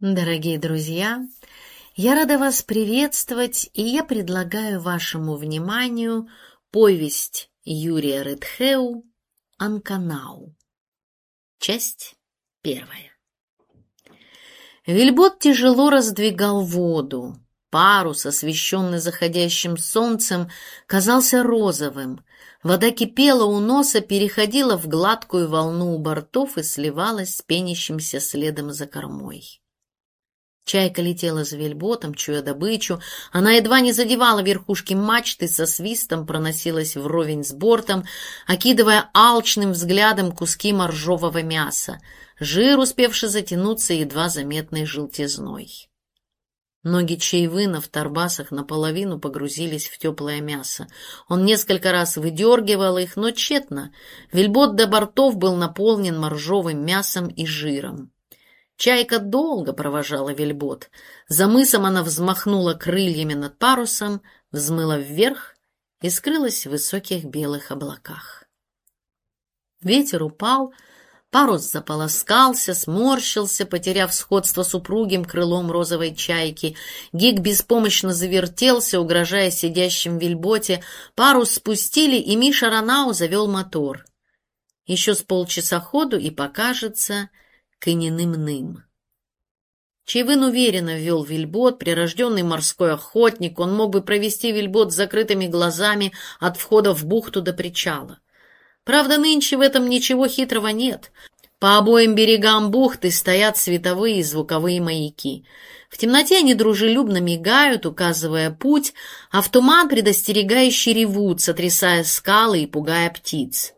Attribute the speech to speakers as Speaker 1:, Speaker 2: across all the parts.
Speaker 1: Дорогие друзья, я рада вас приветствовать, и я предлагаю вашему вниманию повесть Юрия Редхеу «Анканау». Часть первая. Вильбот тяжело раздвигал воду. Парус, освещенный заходящим солнцем, казался розовым. Вода кипела у носа, переходила в гладкую волну у бортов и сливалась с пенящимся следом за кормой. Чайка летела за вельботом, чуя добычу. Она едва не задевала верхушки мачты, со свистом проносилась вровень с бортом, окидывая алчным взглядом куски моржового мяса, жир, успевший затянуться едва заметной желтизной. Ноги Чайвына в торбасах наполовину погрузились в теплое мясо. Он несколько раз выдергивал их, но тщетно. Вельбот до бортов был наполнен моржовым мясом и жиром. Чайка долго провожала вельбот. За мысом она взмахнула крыльями над парусом, взмыла вверх и скрылась в высоких белых облаках. Ветер упал, парус заполоскался, сморщился, потеряв сходство с упругим крылом розовой чайки. Гиг беспомощно завертелся, угрожая сидящим в вельботе. Парус спустили, и Миша Ранау завел мотор. Еще с полчаса ходу и покажется к ининым-ным. Чайвын уверенно вел вельбот, прирожденный морской охотник, он мог бы провести вельбот с закрытыми глазами от входа в бухту до причала. Правда, нынче в этом ничего хитрого нет. По обоим берегам бухты стоят световые и звуковые маяки. В темноте они дружелюбно мигают, указывая путь, а в туман предостерегающий ревут, сотрясая скалы и пугая птиц.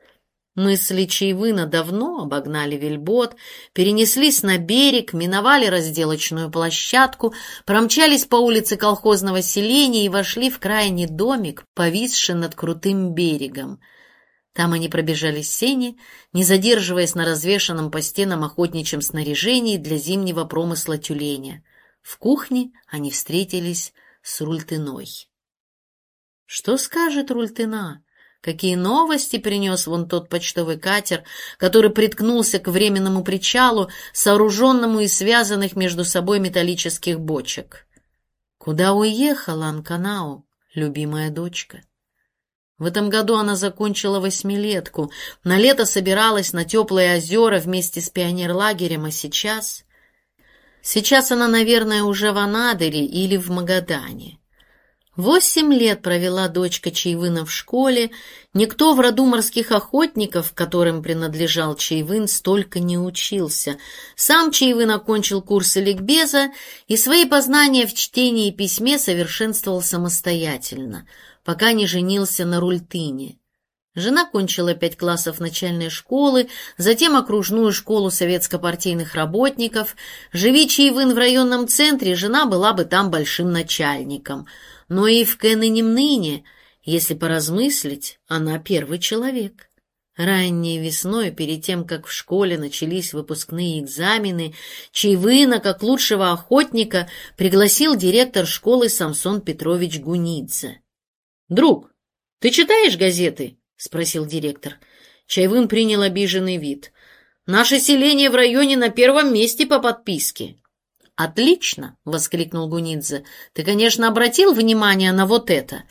Speaker 1: Мысли Чайвына давно обогнали вельбот, перенеслись на берег, миновали разделочную площадку, промчались по улице колхозного селения и вошли в крайний домик, повисший над крутым берегом. Там они пробежали сени, не задерживаясь на развешанном по стенам охотничьем снаряжении для зимнего промысла тюленя. В кухне они встретились с Рультыной. Что скажет Рультына? Какие новости принес вон тот почтовый катер, который приткнулся к временному причалу, сооруженному из связанных между собой металлических бочек? Куда уехала Анканау, любимая дочка? В этом году она закончила восьмилетку, на лето собиралась на теплые озера вместе с пионерлагерем, а сейчас... Сейчас она, наверное, уже в Анадыре или в Магадане. Восемь лет провела дочка Чайвына в школе, никто в роду морских охотников, которым принадлежал Чайвын, столько не учился. Сам Чайвын окончил курсы ликбеза и свои познания в чтении и письме совершенствовал самостоятельно, пока не женился на Рультыне. Жена кончила пять классов начальной школы, затем окружную школу советско-партийных работников. Живи Чаевын в районном центре, жена была бы там большим начальником — но и в Кенненем ныне, если поразмыслить, она первый человек. Ранней весной, перед тем, как в школе начались выпускные экзамены, Чайвына, как лучшего охотника, пригласил директор школы Самсон Петрович Гунидзе. «Друг, ты читаешь газеты?» — спросил директор. Чайвын принял обиженный вид. «Наше селение в районе на первом месте по подписке». «Отлично!» — воскликнул Гунидзе. «Ты, конечно, обратил внимание на вот это?»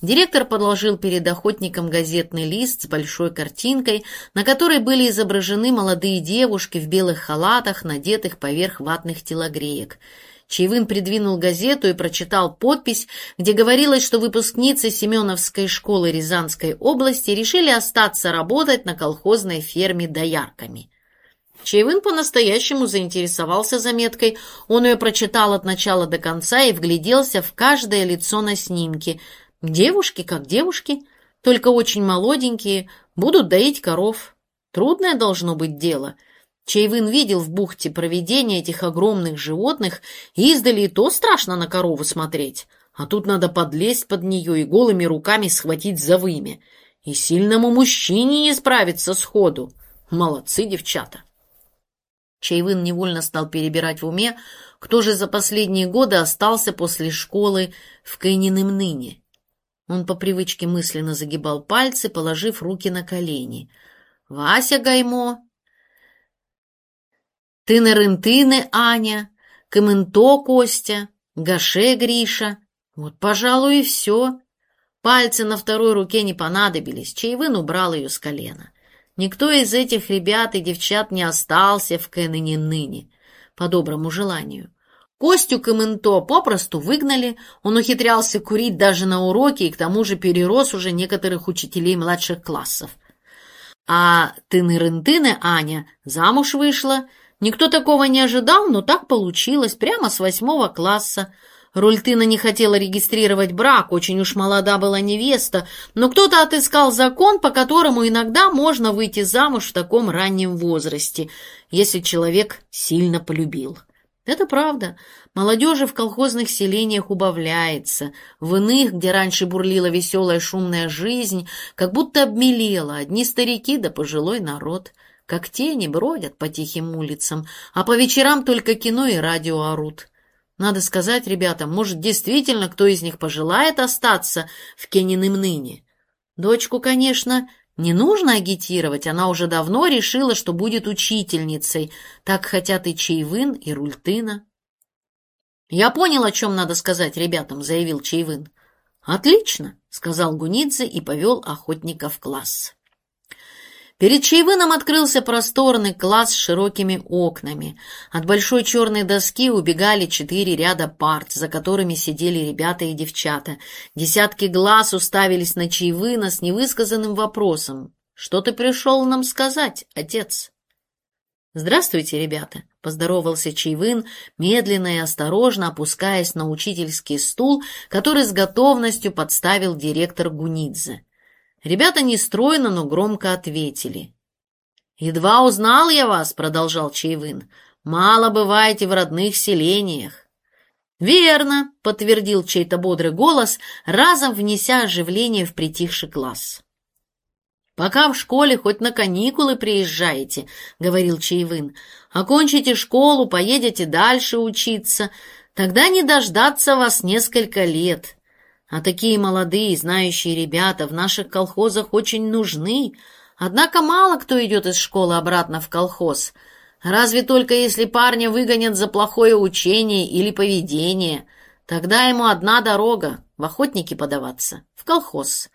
Speaker 1: Директор подложил перед охотником газетный лист с большой картинкой, на которой были изображены молодые девушки в белых халатах, надетых поверх ватных телогреек. Чаевын придвинул газету и прочитал подпись, где говорилось, что выпускницы Семеновской школы Рязанской области решили остаться работать на колхозной ферме доярками. Чаевын по-настоящему заинтересовался заметкой. Он ее прочитал от начала до конца и вгляделся в каждое лицо на снимке. Девушки как девушки, только очень молоденькие, будут доить коров. Трудное должно быть дело. Чаевын видел в бухте проведение этих огромных животных, и издали и то страшно на корову смотреть. А тут надо подлезть под нее и голыми руками схватить за вымя. И сильному мужчине не справиться сходу. Молодцы девчата. Чайвын невольно стал перебирать в уме, кто же за последние годы остался после школы в Кэниным ныне. Он по привычке мысленно загибал пальцы, положив руки на колени. «Вася Гаймо!» «Тыны-рынтыны, Аня!» Каменто Костя, Гаше Гриша. Вот, пожалуй, и все. Пальцы на второй руке не понадобились, Чаевын убрал ее с колена. Никто из этих ребят и девчат не остался в Кеннене ныне, по доброму желанию. Костю Каменто попросту выгнали, он ухитрялся курить даже на уроке и к тому же перерос уже некоторых учителей младших классов. А Тыны-Рынтыны Аня замуж вышла. Никто такого не ожидал, но так получилось, прямо с восьмого класса. Рультына не хотела регистрировать брак, очень уж молода была невеста, но кто-то отыскал закон, по которому иногда можно выйти замуж в таком раннем возрасте, если человек сильно полюбил. Это правда. Молодежи в колхозных селениях убавляется. В иных, где раньше бурлила веселая шумная жизнь, как будто обмелела одни старики да пожилой народ. Как тени бродят по тихим улицам, а по вечерам только кино и радио орут. Надо сказать ребятам, может, действительно кто из них пожелает остаться в Кениным ныне. Дочку, конечно, не нужно агитировать, она уже давно решила, что будет учительницей. Так хотят и Чаевын, и Рультына. «Я понял, о чем надо сказать ребятам», — заявил Чаевын. «Отлично», — сказал Гунидзе и повел охотника в класс. Перед Чаевыном открылся просторный класс с широкими окнами. От большой черной доски убегали четыре ряда парт, за которыми сидели ребята и девчата. Десятки глаз уставились на Чаевына с невысказанным вопросом. «Что ты пришел нам сказать, отец?» «Здравствуйте, ребята!» — поздоровался Чаевын, медленно и осторожно опускаясь на учительский стул, который с готовностью подставил директор Гунидзе. Ребята нестройно, но громко ответили. «Едва узнал я вас», — продолжал Чаевын. «Мало бываете в родных селениях». «Верно», — подтвердил чей-то бодрый голос, разом внеся оживление в притихший класс. «Пока в школе хоть на каникулы приезжаете», — говорил Чаевын. «Окончите школу, поедете дальше учиться. Тогда не дождаться вас несколько лет. А такие молодые, знающие ребята в наших колхозах очень нужны. Однако мало кто идет из школы обратно в колхоз. Разве только если парня выгонят за плохое учение или поведение. Тогда ему одна дорога — в охотники подаваться, в колхоз.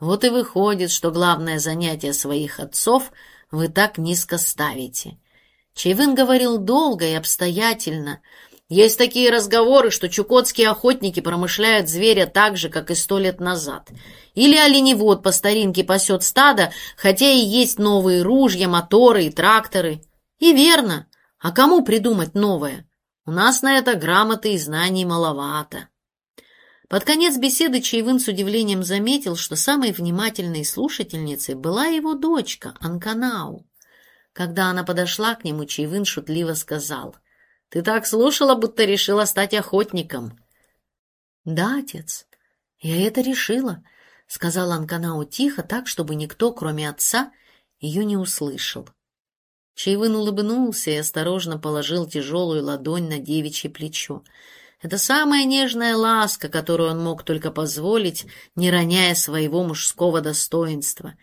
Speaker 1: Вот и выходит, что главное занятие своих отцов вы так низко ставите. Чайвин говорил долго и обстоятельно — есть такие разговоры, что чукотские охотники промышляют зверя так же, как и сто лет назад. Или оленевод по старинке пасет стадо, хотя и есть новые ружья, моторы и тракторы. И верно. А кому придумать новое? У нас на это грамоты и знаний маловато. Под конец беседы Чаевын с удивлением заметил, что самой внимательной слушательницей была его дочка Анканау. Когда она подошла к нему, Чаевын шутливо сказал — ты так слушала, будто решила стать охотником. — Да, отец, я это решила, — сказала Анканау тихо, так, чтобы никто, кроме отца, ее не услышал. Чайвын улыбнулся и осторожно положил тяжелую ладонь на девичье плечо. Это самая нежная ласка, которую он мог только позволить, не роняя своего мужского достоинства.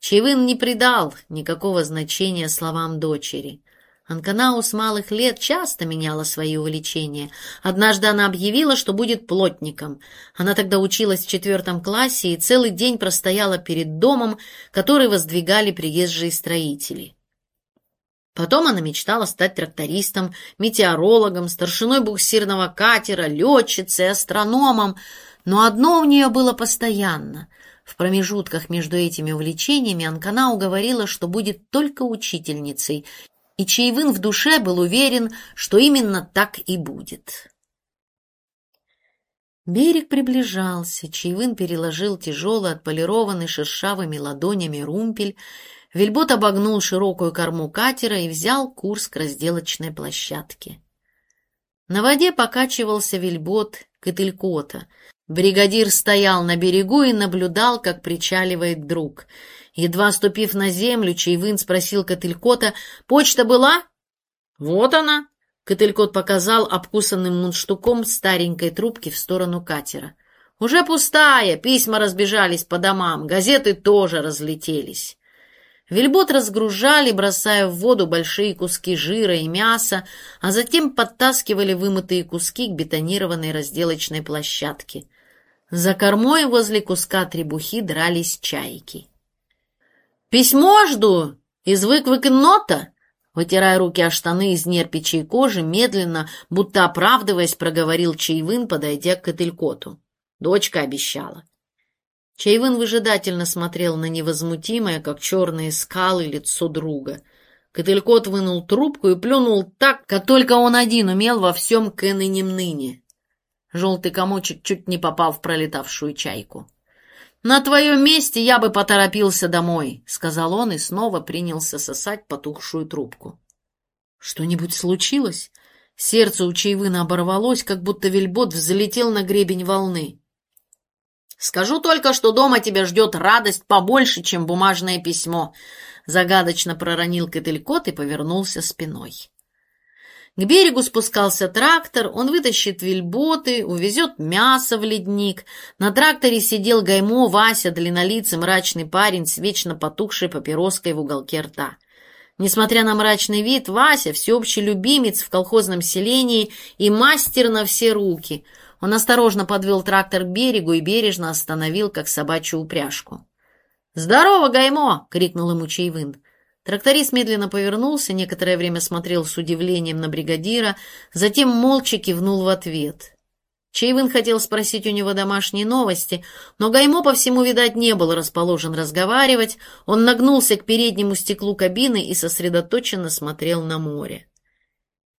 Speaker 1: Чайвын не придал никакого значения словам дочери. Анканау с малых лет часто меняла свои увлечения. Однажды она объявила, что будет плотником. Она тогда училась в четвертом классе и целый день простояла перед домом, который воздвигали приезжие строители. Потом она мечтала стать трактористом, метеорологом, старшиной буксирного катера, летчицей, астрономом. Но одно у нее было постоянно. В промежутках между этими увлечениями Анканау говорила, что будет только учительницей и Чаевын в душе был уверен, что именно так и будет. Берег приближался, Чаевын переложил тяжелый, отполированный шершавыми ладонями румпель, Вельбот обогнул широкую корму катера и взял курс к разделочной площадке. На воде покачивался вельбот Кытылькота. Бригадир стоял на берегу и наблюдал, как причаливает друг — Едва ступив на землю, Чайвын спросил Котылькота, «Почта была?» «Вот она!» Котылькот показал обкусанным мундштуком старенькой трубки в сторону катера. «Уже пустая, письма разбежались по домам, газеты тоже разлетелись». Вельбот разгружали, бросая в воду большие куски жира и мяса, а затем подтаскивали вымытые куски к бетонированной разделочной площадке. За кормой возле куска требухи дрались чайки. «Письмо жду! Из выквык-нота!» Вытирая руки о штаны из нерпичьей кожи, медленно, будто оправдываясь, проговорил Чаевын, подойдя к Котелькоту. Дочка обещала. Чаевын выжидательно смотрел на невозмутимое, как черные скалы, лицо друга. Котелькот вынул трубку и плюнул так, как только он один умел во всем кэныне ныне. Желтый комочек чуть не попал в пролетавшую чайку. «На твоем месте я бы поторопился домой», — сказал он и снова принялся сосать потухшую трубку. «Что-нибудь случилось?» Сердце у Чаевына оборвалось, как будто вельбот взлетел на гребень волны. «Скажу только, что дома тебя ждет радость побольше, чем бумажное письмо», — загадочно проронил Котелькот и повернулся спиной. К берегу спускался трактор, он вытащит вельботы, увезет мясо в ледник. На тракторе сидел Гаймо Вася, длиннолицый мрачный парень с вечно потухшей папироской в уголке рта. Несмотря на мрачный вид, Вася – всеобщий любимец в колхозном селении и мастер на все руки. Он осторожно подвел трактор к берегу и бережно остановил, как собачью упряжку. «Здорово, Гаймо!» — крикнул ему Чаевын. Тракторист медленно повернулся, некоторое время смотрел с удивлением на бригадира, затем молча кивнул в ответ. Чаевын хотел спросить у него домашние новости, но Гаймо, по всему, видать, не был расположен разговаривать. Он нагнулся к переднему стеклу кабины и сосредоточенно смотрел на море.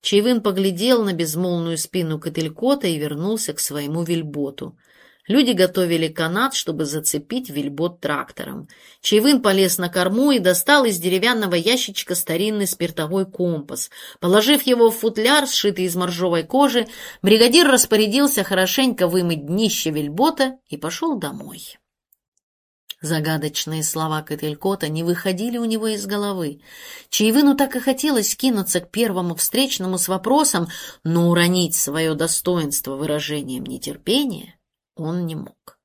Speaker 1: Чаевын поглядел на безмолвную спину Котелькота и вернулся к своему вельботу — Люди готовили канат, чтобы зацепить вельбот трактором. Чаевын полез на корму и достал из деревянного ящичка старинный спиртовой компас. Положив его в футляр, сшитый из моржовой кожи, бригадир распорядился хорошенько вымыть днище вельбота и пошел домой. Загадочные слова Котелькота не выходили у него из головы. Чаевыну так и хотелось кинуться к первому встречному с вопросом, но уронить свое достоинство выражением нетерпения он не мог.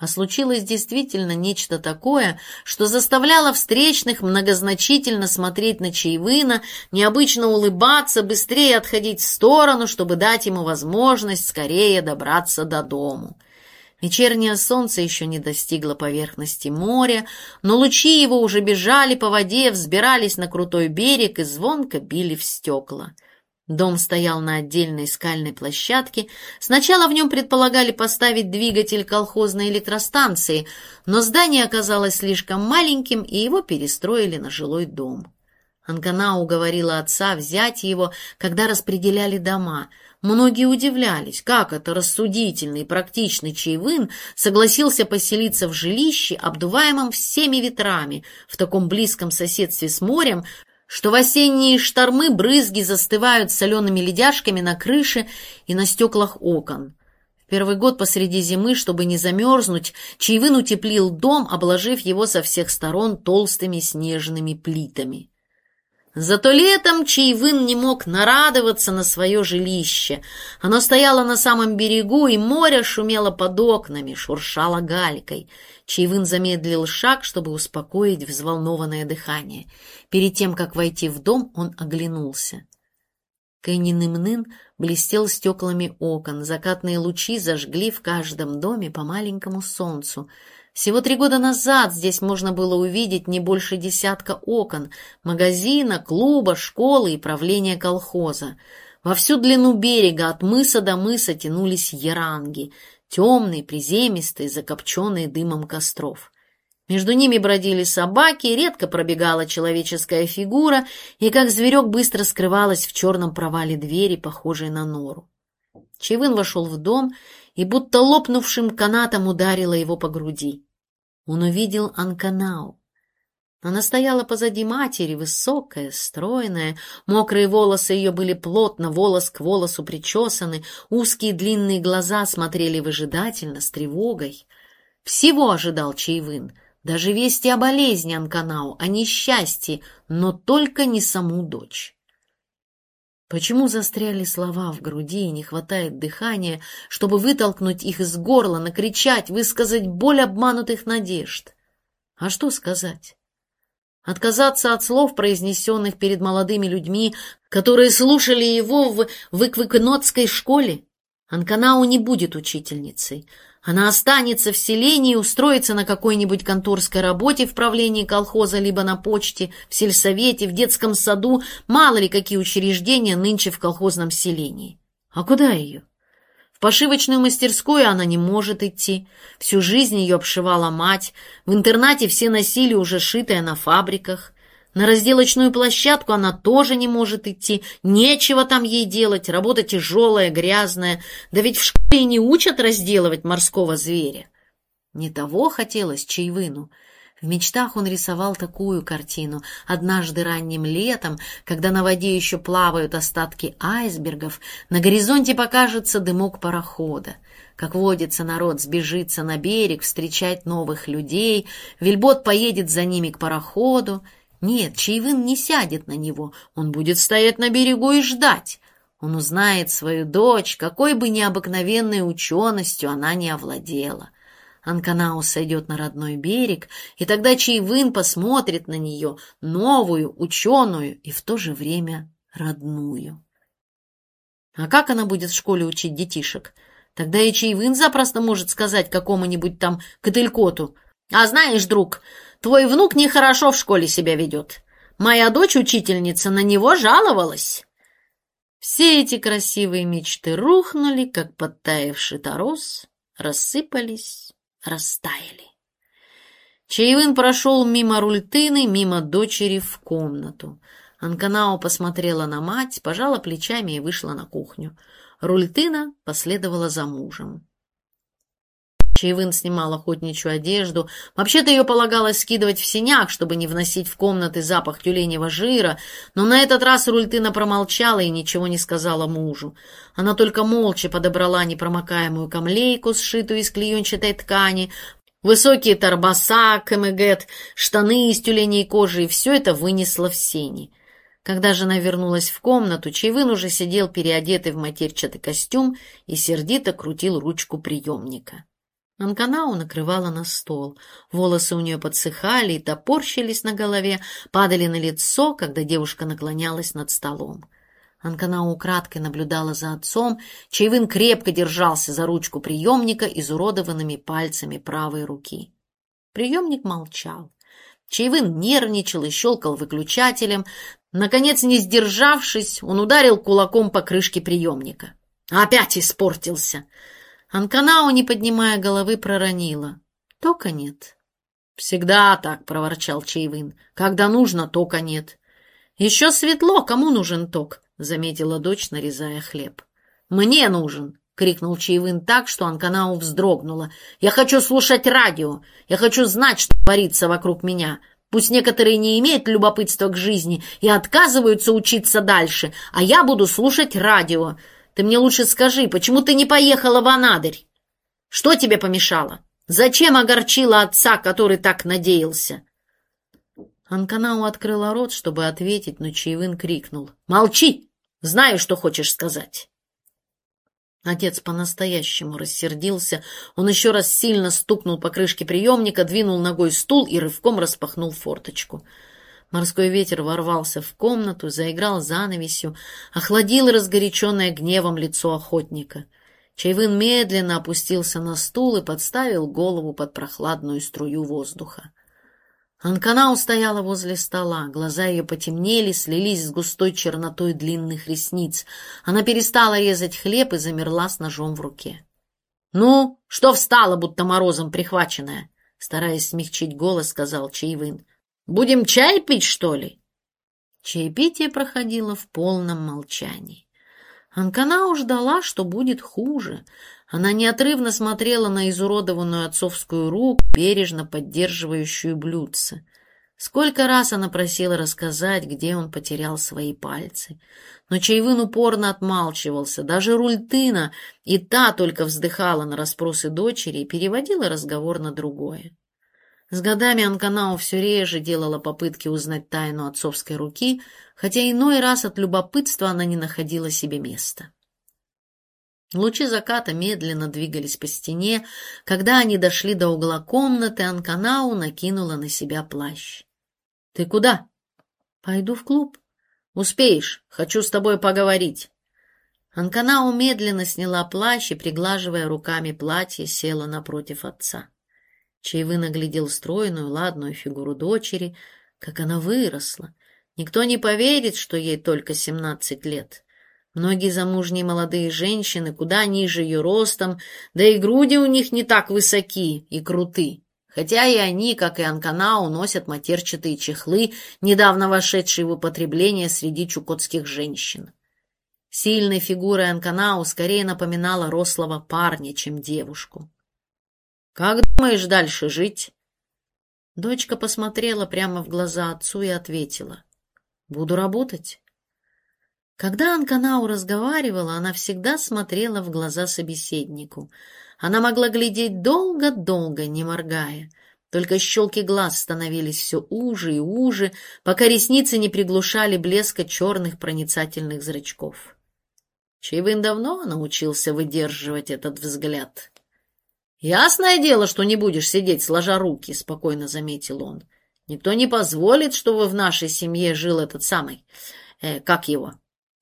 Speaker 1: А случилось действительно нечто такое, что заставляло встречных многозначительно смотреть на Чаевына, необычно улыбаться, быстрее отходить в сторону, чтобы дать ему возможность скорее добраться до дому. Вечернее солнце еще не достигло поверхности моря, но лучи его уже бежали по воде, взбирались на крутой берег и звонко били в стекла. Дом стоял на отдельной скальной площадке. Сначала в нем предполагали поставить двигатель колхозной электростанции, но здание оказалось слишком маленьким, и его перестроили на жилой дом. Анкана уговорила отца взять его, когда распределяли дома. Многие удивлялись, как это рассудительный и практичный Чаевын согласился поселиться в жилище, обдуваемом всеми ветрами, в таком близком соседстве с морем, что в осенние штормы брызги застывают солеными ледяшками на крыше и на стеклах окон. В первый год посреди зимы, чтобы не замерзнуть, Чаевын утеплил дом, обложив его со всех сторон толстыми снежными плитами. Зато летом Чаевын не мог нарадоваться на свое жилище. Оно стояло на самом берегу, и море шумело под окнами, шуршало галькой. Чаевын замедлил шаг, чтобы успокоить взволнованное дыхание. Перед тем, как войти в дом, он оглянулся. Кэннин блестел стеклами окон, закатные лучи зажгли в каждом доме по маленькому солнцу — всего три года назад здесь можно было увидеть не больше десятка окон, магазина, клуба, школы и правления колхоза. Во всю длину берега от мыса до мыса тянулись яранги, темные, приземистые, закопченные дымом костров. Между ними бродили собаки, редко пробегала человеческая фигура, и как зверек быстро скрывалась в черном провале двери, похожей на нору. Чевын вошел в дом и будто лопнувшим канатом ударила его по груди. Он увидел Анканау. Она стояла позади матери, высокая, стройная, мокрые волосы ее были плотно, волос к волосу причесаны, узкие длинные глаза смотрели выжидательно, с тревогой. Всего ожидал Чаевын, даже вести о болезни Анканау, о несчастье, но только не саму дочь. Почему застряли слова в груди и не хватает дыхания, чтобы вытолкнуть их из горла, накричать, высказать боль обманутых надежд? А что сказать? Отказаться от слов, произнесенных перед молодыми людьми, которые слушали его в, в Эквикнотской школе? Анканау не будет учительницей. Она останется в селении, устроится на какой-нибудь конторской работе в правлении колхоза, либо на почте, в сельсовете, в детском саду, мало ли какие учреждения нынче в колхозном селении. А куда ее? В пошивочную мастерскую она не может идти. Всю жизнь ее обшивала мать. В интернате все носили уже шитое на фабриках. На разделочную площадку она тоже не может идти. Нечего там ей делать, работа тяжелая, грязная. Да ведь в школе не учат разделывать морского зверя. Не того хотелось Чайвыну. В мечтах он рисовал такую картину. Однажды ранним летом, когда на воде еще плавают остатки айсбергов, на горизонте покажется дымок парохода. Как водится, народ сбежится на берег встречать новых людей, Вильбот поедет за ними к пароходу, нет, Чаевын не сядет на него, он будет стоять на берегу и ждать. Он узнает свою дочь, какой бы необыкновенной ученостью она не овладела. Анканау сойдет на родной берег, и тогда Чаевын посмотрит на нее, новую, ученую и в то же время родную. А как она будет в школе учить детишек? Тогда и Чаевын запросто может сказать какому-нибудь там Котылькоту. «А знаешь, друг, Твой внук нехорошо в школе себя ведет. Моя дочь-учительница на него жаловалась. Все эти красивые мечты рухнули, как подтаявший торос, рассыпались, растаяли. Чаевын прошел мимо Рультыны, мимо дочери в комнату. Анканао посмотрела на мать, пожала плечами и вышла на кухню. Рультына последовала за мужем. Чаевын снимал охотничью одежду. Вообще-то ее полагалось скидывать в синяк, чтобы не вносить в комнаты запах тюленевого жира, но на этот раз Рультына промолчала и ничего не сказала мужу. Она только молча подобрала непромокаемую камлейку, сшитую из клеенчатой ткани, высокие торбаса, кэмэгет, штаны из тюленей кожи, и все это вынесла в сени. Когда жена вернулась в комнату, Чайвын уже сидел переодетый в матерчатый костюм и сердито крутил ручку приемника. Анканау накрывала на стол. Волосы у нее подсыхали и топорщились на голове, падали на лицо, когда девушка наклонялась над столом. Анканау украдкой наблюдала за отцом, Чайвин крепко держался за ручку приемника изуродованными пальцами правой руки. Приемник молчал. Чайвин нервничал и щелкал выключателем. Наконец, не сдержавшись, он ударил кулаком по крышке приемника. «Опять испортился!» Анканау, не поднимая головы, проронила. Тока нет. «Всегда так», — проворчал Чейвин. «Когда нужно, тока нет». «Еще светло, кому нужен ток?» — заметила дочь, нарезая хлеб. «Мне нужен!» — крикнул Чейвин так, что Анканау вздрогнула. «Я хочу слушать радио! Я хочу знать, что творится вокруг меня!» Пусть некоторые не имеют любопытства к жизни и отказываются учиться дальше, а я буду слушать радио. Ты мне лучше скажи, почему ты не поехала в Анадырь? Что тебе помешало? Зачем огорчила отца, который так надеялся?» Анканау открыла рот, чтобы ответить, но Чаевын крикнул. «Молчи! Знаю, что хочешь сказать!» Отец по-настоящему рассердился. Он еще раз сильно стукнул по крышке приемника, двинул ногой стул и рывком распахнул форточку. Морской ветер ворвался в комнату, заиграл занавесью, охладил разгоряченное гневом лицо охотника. Чайвын медленно опустился на стул и подставил голову под прохладную струю воздуха. Анканау стояла возле стола, глаза ее потемнели, слились с густой чернотой длинных ресниц. Она перестала резать хлеб и замерла с ножом в руке. — Ну, что встала, будто морозом прихваченная? — стараясь смягчить голос, сказал Чаевын. Будем чай пить, что ли?» Чаепитие проходило в полном молчании. Анканау ждала, что будет хуже. Она неотрывно смотрела на изуродованную отцовскую руку, бережно поддерживающую блюдце. Сколько раз она просила рассказать, где он потерял свои пальцы. Но Чайвын упорно отмалчивался. Даже Рультына, и та только вздыхала на расспросы дочери и переводила разговор на другое. С годами Анканау все реже делала попытки узнать тайну отцовской руки, хотя иной раз от любопытства она не находила себе места. Лучи заката медленно двигались по стене. Когда они дошли до угла комнаты, Анканау накинула на себя плащ. Ты куда? Пойду в клуб. Успеешь, хочу с тобой поговорить. Анканау медленно сняла плащ и, приглаживая руками платье, села напротив отца. Чаевы наглядел стройную, ладную фигуру дочери, как она выросла. Никто не поверит, что ей только семнадцать лет. Многие замужние молодые женщины куда ниже ее ростом, да и груди у них не так высоки и круты. Хотя и они, как и Анканау, носят матерчатые чехлы, недавно вошедшие в употребление среди чукотских женщин. Сильной фигурой Анканау скорее напоминала рослого парня, чем девушку. «Как думаешь дальше жить?» Дочка посмотрела прямо в глаза отцу и ответила. «Буду работать». Когда Анканау разговаривала, она всегда смотрела в глаза собеседнику. Она могла глядеть долго-долго, не моргая. Только щелки глаз становились все уже и уже, пока ресницы не приглушали блеска черных проницательных зрачков. Чайвин давно научился выдерживать этот взгляд. «Ясное дело, что не будешь сидеть сложа руки», — спокойно заметил он. «Никто не позволит, чтобы в нашей семье жил этот самый... Э, как его?»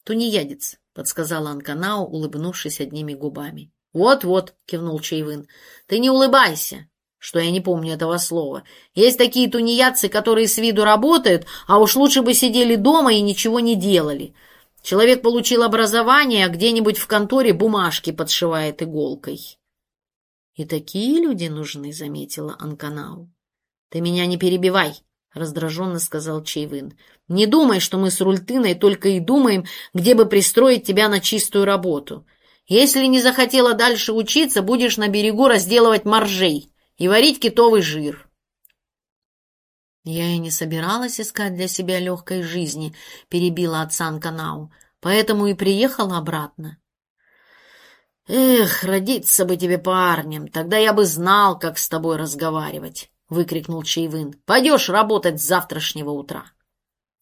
Speaker 1: «Тунеядец», — подсказала Анканау, улыбнувшись одними губами. «Вот-вот», — кивнул Чайвин, — «ты не улыбайся, что я не помню этого слова. Есть такие тунеядцы, которые с виду работают, а уж лучше бы сидели дома и ничего не делали. Человек получил образование, а где-нибудь в конторе бумажки подшивает иголкой. «И такие люди нужны», — заметила Анканау. «Ты меня не перебивай», — раздраженно сказал Чейвин. «Не думай, что мы с Рультыной только и думаем, где бы пристроить тебя на чистую работу. Если не захотела дальше учиться, будешь на берегу разделывать моржей и варить китовый жир». «Я и не собиралась искать для себя легкой жизни», — перебила отца Анканау, «поэтому и приехала обратно». «Эх, родиться бы тебе парнем, тогда я бы знал, как с тобой разговаривать», — выкрикнул Чайвин. «Пойдешь работать с завтрашнего утра».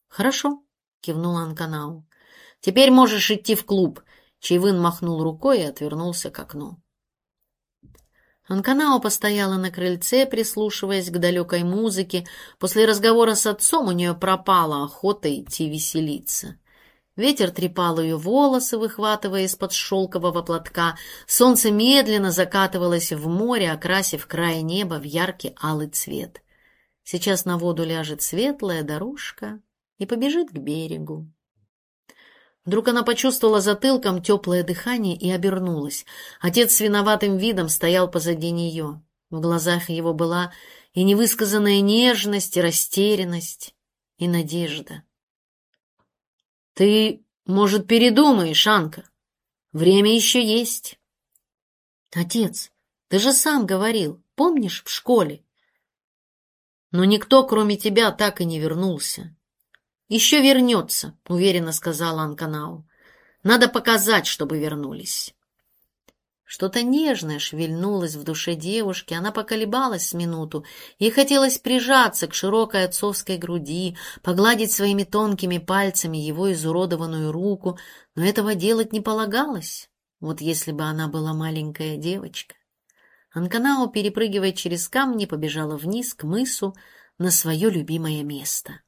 Speaker 1: «Хорошо», — кивнул Анканау. «Теперь можешь идти в клуб». Чайвин махнул рукой и отвернулся к окну. Анканао постояла на крыльце, прислушиваясь к далекой музыке. После разговора с отцом у нее пропала охота идти веселиться. Ветер трепал ее волосы, выхватывая из-под шелкового платка. Солнце медленно закатывалось в море, окрасив край неба в яркий алый цвет. Сейчас на воду ляжет светлая дорожка и побежит к берегу. Вдруг она почувствовала затылком теплое дыхание и обернулась. Отец с виноватым видом стоял позади нее. В глазах его была и невысказанная нежность, и растерянность, и надежда. — Ты, может, передумаешь, Анка? Время еще есть. — Отец, ты же сам говорил, помнишь, в школе? Но никто, кроме тебя, так и не вернулся. «Еще вернется», — уверенно сказала Анканау. «Надо показать, чтобы вернулись». Что-то нежное шевельнулось в душе девушки, она поколебалась с минуту. Ей хотелось прижаться к широкой отцовской груди, погладить своими тонкими пальцами его изуродованную руку, но этого делать не полагалось. Вот если бы она была маленькая девочка. Анканао, перепрыгивая через камни, побежала вниз к мысу на свое любимое место.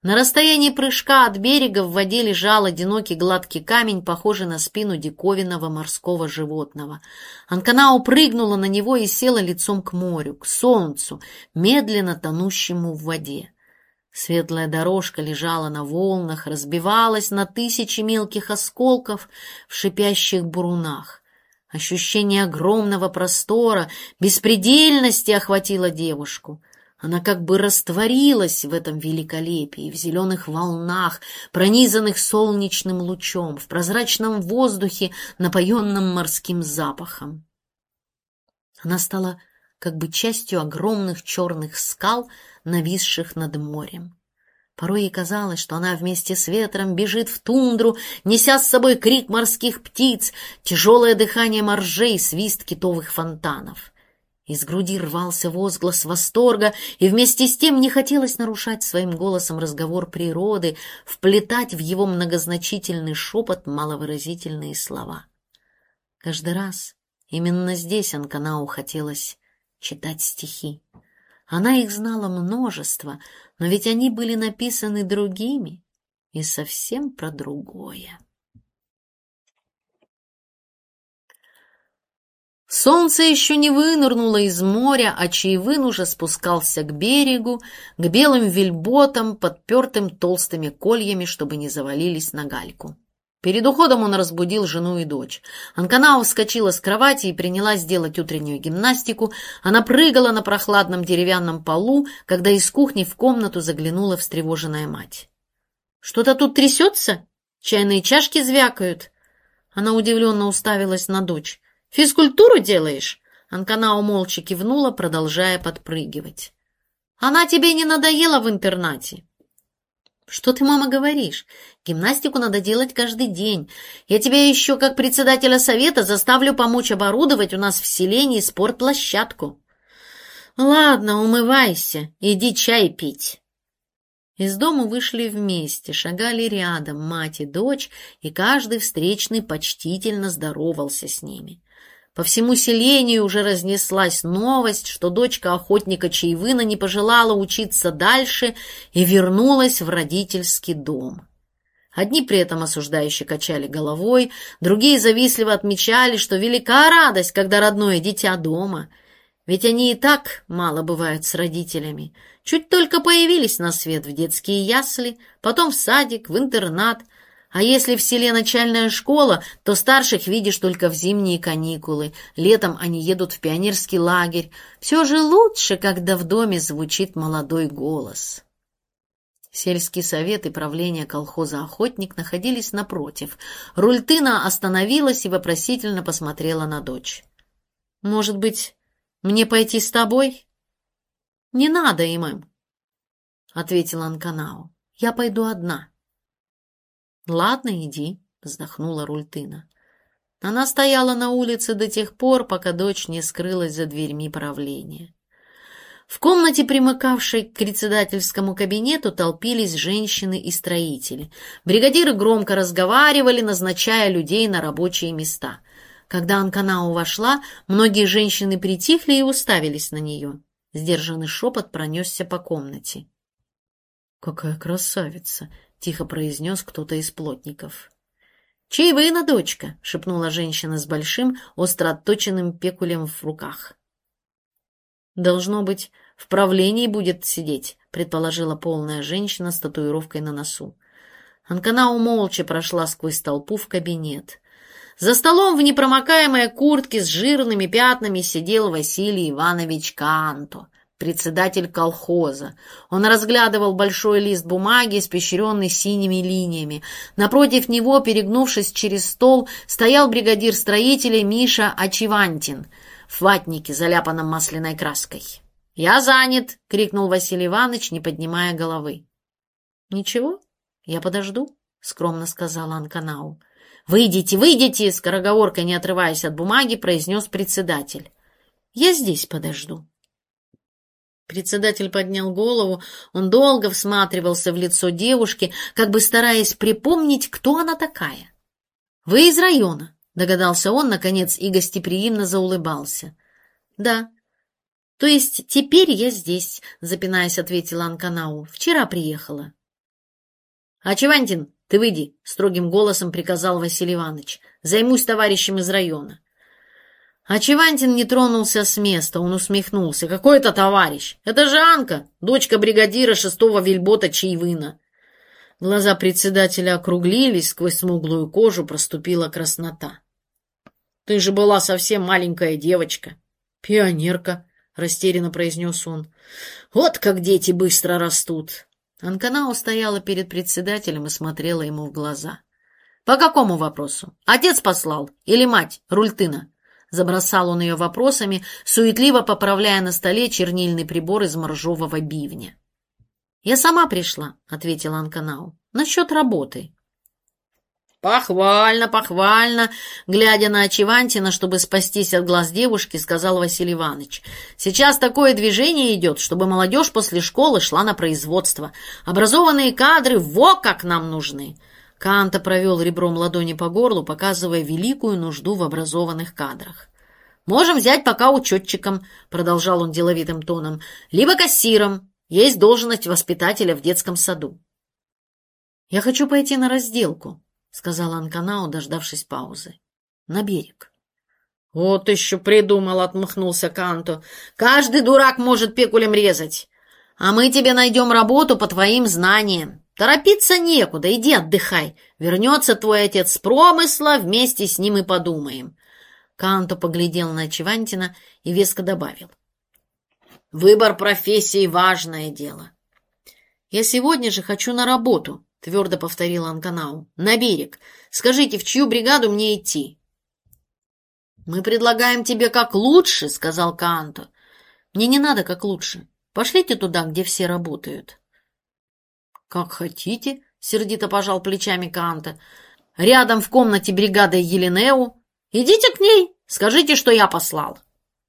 Speaker 1: На расстоянии прыжка от берега в воде лежал одинокий гладкий камень, похожий на спину диковинного морского животного. Анканау прыгнула на него и села лицом к морю, к солнцу, медленно тонущему в воде. Светлая дорожка лежала на волнах, разбивалась на тысячи мелких осколков в шипящих бурунах. Ощущение огромного простора, беспредельности охватило девушку. Она как бы растворилась в этом великолепии, в зеленых волнах, пронизанных солнечным лучом, в прозрачном воздухе, напоенном морским запахом. Она стала как бы частью огромных черных скал, нависших над морем. Порой ей казалось, что она вместе с ветром бежит в тундру, неся с собой крик морских птиц, тяжелое дыхание моржей, свист китовых фонтанов. Из груди рвался возглас восторга, и вместе с тем не хотелось нарушать своим голосом разговор природы, вплетать в его многозначительный шепот маловыразительные слова. Каждый раз именно здесь Анканау хотелось читать стихи. Она их знала множество, но ведь они были написаны другими и совсем про другое. Солнце еще не вынырнуло из моря, а Чаевын уже спускался к берегу, к белым вельботам, подпертым толстыми кольями, чтобы не завалились на гальку. Перед уходом он разбудил жену и дочь. Анканау вскочила с кровати и принялась делать утреннюю гимнастику. Она прыгала на прохладном деревянном полу, когда из кухни в комнату заглянула встревоженная мать. «Что-то тут трясется? Чайные чашки звякают?» Она удивленно уставилась на дочь. Физкультуру делаешь?» Анканао молча кивнула, продолжая подпрыгивать. «Она тебе не надоела в интернате?» «Что ты, мама, говоришь? Гимнастику надо делать каждый день. Я тебя еще, как председателя совета, заставлю помочь оборудовать у нас в селении спортплощадку». «Ладно, умывайся, иди чай пить». Из дома вышли вместе, шагали рядом мать и дочь, и каждый встречный почтительно здоровался с ними. По всему селению уже разнеслась новость, что дочка охотника Чаевына не пожелала учиться дальше и вернулась в родительский дом. Одни при этом осуждающе качали головой, другие завистливо отмечали, что велика радость, когда родное дитя дома. Ведь они и так мало бывают с родителями. Чуть только появились на свет в детские ясли, потом в садик, в интернат – а если в селе начальная школа, то старших видишь только в зимние каникулы. Летом они едут в пионерский лагерь. Все же лучше, когда в доме звучит молодой голос. Сельский совет и правление колхоза «Охотник» находились напротив. Рультына остановилась и вопросительно посмотрела на дочь. «Может быть, мне пойти с тобой?» «Не надо, имам», — ответила Анканау. «Я пойду одна». «Ладно, иди», — вздохнула Рультына. Она стояла на улице до тех пор, пока дочь не скрылась за дверьми правления. В комнате, примыкавшей к председательскому кабинету, толпились женщины и строители. Бригадиры громко разговаривали, назначая людей на рабочие места. Когда Анканау вошла, многие женщины притихли и уставились на нее. Сдержанный шепот пронесся по комнате. «Какая красавица!» — тихо произнес кто-то из плотников. «Чаевына, дочка!» — шепнула женщина с большим, остро отточенным пекулем в руках. «Должно быть, в правлении будет сидеть», — предположила полная женщина с татуировкой на носу. Анканау молча прошла сквозь толпу в кабинет. За столом в непромокаемой куртке с жирными пятнами сидел Василий Иванович Канто — председатель колхоза. Он разглядывал большой лист бумаги, испещренный синими линиями. Напротив него, перегнувшись через стол, стоял бригадир строителей Миша Ачивантин в ватнике, заляпанном масляной краской. «Я занят!» — крикнул Василий Иванович, не поднимая головы. «Ничего, я подожду», — скромно сказала Анканау. «Выйдите, выйдите!» — скороговоркой, не отрываясь от бумаги, произнес председатель. «Я здесь подожду». Председатель поднял голову, он долго всматривался в лицо девушки, как бы стараясь припомнить, кто она такая. «Вы из района», — догадался он, наконец, и гостеприимно заулыбался. «Да». «То есть теперь я здесь», — запинаясь, ответила Анканау. «Вчера приехала». «А Чевантин, ты выйди», — строгим голосом приказал Василий Иванович. «Займусь товарищем из района». А Чевантин не тронулся с места, он усмехнулся. «Какой это товарищ? Это же Анка, дочка бригадира шестого вельбота Чаевына». Глаза председателя округлились, сквозь смуглую кожу проступила краснота. «Ты же была совсем маленькая девочка». «Пионерка», — растерянно произнес он. «Вот как дети быстро растут». Анканау стояла перед председателем и смотрела ему в глаза. «По какому вопросу? Отец послал? Или мать, Рультына?» Забросал он ее вопросами, суетливо поправляя на столе чернильный прибор из моржового бивня. «Я сама пришла», — ответила Анканау. «Насчет работы». «Похвально, похвально!» Глядя на Очевантина, чтобы спастись от глаз девушки, сказал Василий Иванович. «Сейчас такое движение идет, чтобы молодежь после школы шла на производство. Образованные кадры во как нам нужны!» Канта провел ребром ладони по горлу, показывая великую нужду в образованных кадрах. Можем взять пока учетчиком, продолжал он деловитым тоном, либо кассиром. Есть должность воспитателя в детском саду. Я хочу пойти на разделку, сказала Анканау, дождавшись паузы. На берег. Вот еще придумал, отмахнулся Канто. Каждый дурак может пекулем резать. А мы тебе найдем работу по твоим знаниям. Торопиться некуда, иди отдыхай. Вернется твой отец с промысла, вместе с ним и подумаем. Канто поглядел на Чевантина и веско добавил. «Выбор профессии — важное дело». «Я сегодня же хочу на работу», — твердо повторил Анканау. «На берег. Скажите, в чью бригаду мне идти?» «Мы предлагаем тебе как лучше», — сказал Канто. «Мне не надо как лучше. Пошлите туда, где все работают». «Как хотите», — сердито пожал плечами Канто. «Рядом в комнате бригада Еленеу, Идите к ней, скажите, что я послал.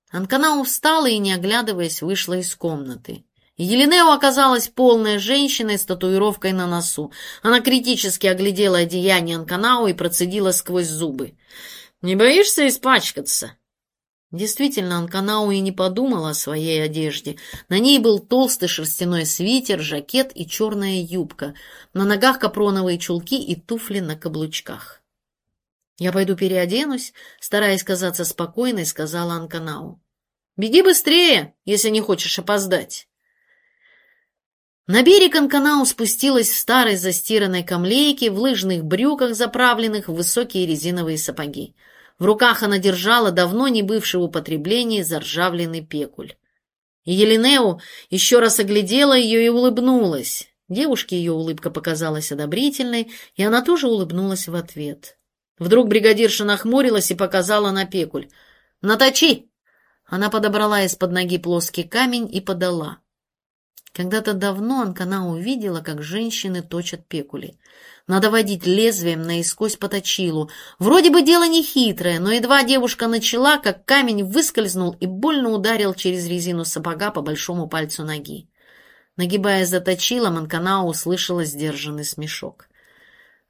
Speaker 1: Анканау встала и, не оглядываясь, вышла из комнаты. Еленео оказалась полной женщиной с татуировкой на носу. Она критически оглядела одеяние Анканау и процедила сквозь зубы. «Не боишься испачкаться?» Действительно, Анканау и не подумала о своей одежде. На ней был толстый шерстяной свитер, жакет и черная юбка. На ногах капроновые чулки и туфли на каблучках. «Я пойду переоденусь», — стараясь казаться спокойной, сказала Анканау. «Беги быстрее, если не хочешь опоздать». На берег Анканау спустилась в старой застиранной камлейке, в лыжных брюках, заправленных в высокие резиновые сапоги. В руках она держала давно не бывший в употреблении заржавленный пекуль. Еленеу еще раз оглядела ее и улыбнулась. Девушке ее улыбка показалась одобрительной, и она тоже улыбнулась в ответ. Вдруг бригадирша нахмурилась и показала на пекуль. «Наточи!» Она подобрала из-под ноги плоский камень и подала. Когда-то давно Анкана увидела, как женщины точат пекули. Надо водить лезвием наискось по точилу. Вроде бы дело не хитрое, но едва девушка начала, как камень выскользнул и больно ударил через резину сапога по большому пальцу ноги. Нагибаясь за точилом, Анкана услышала сдержанный смешок.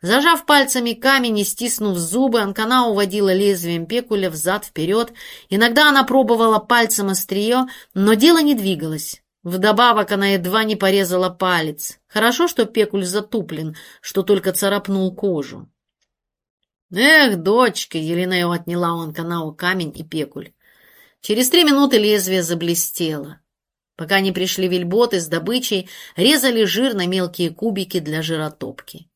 Speaker 1: Зажав пальцами камень и стиснув зубы, Анкана уводила лезвием пекуля взад-вперед. Иногда она пробовала пальцем острие, но дело не двигалось. Вдобавок она едва не порезала палец. Хорошо, что пекуль затуплен, что только царапнул кожу. «Эх, дочка!» — Еленею отняла у Анканау камень и пекуль. Через три минуты лезвие заблестело. Пока не пришли вельботы с добычей, резали жир на мелкие кубики для жиротопки.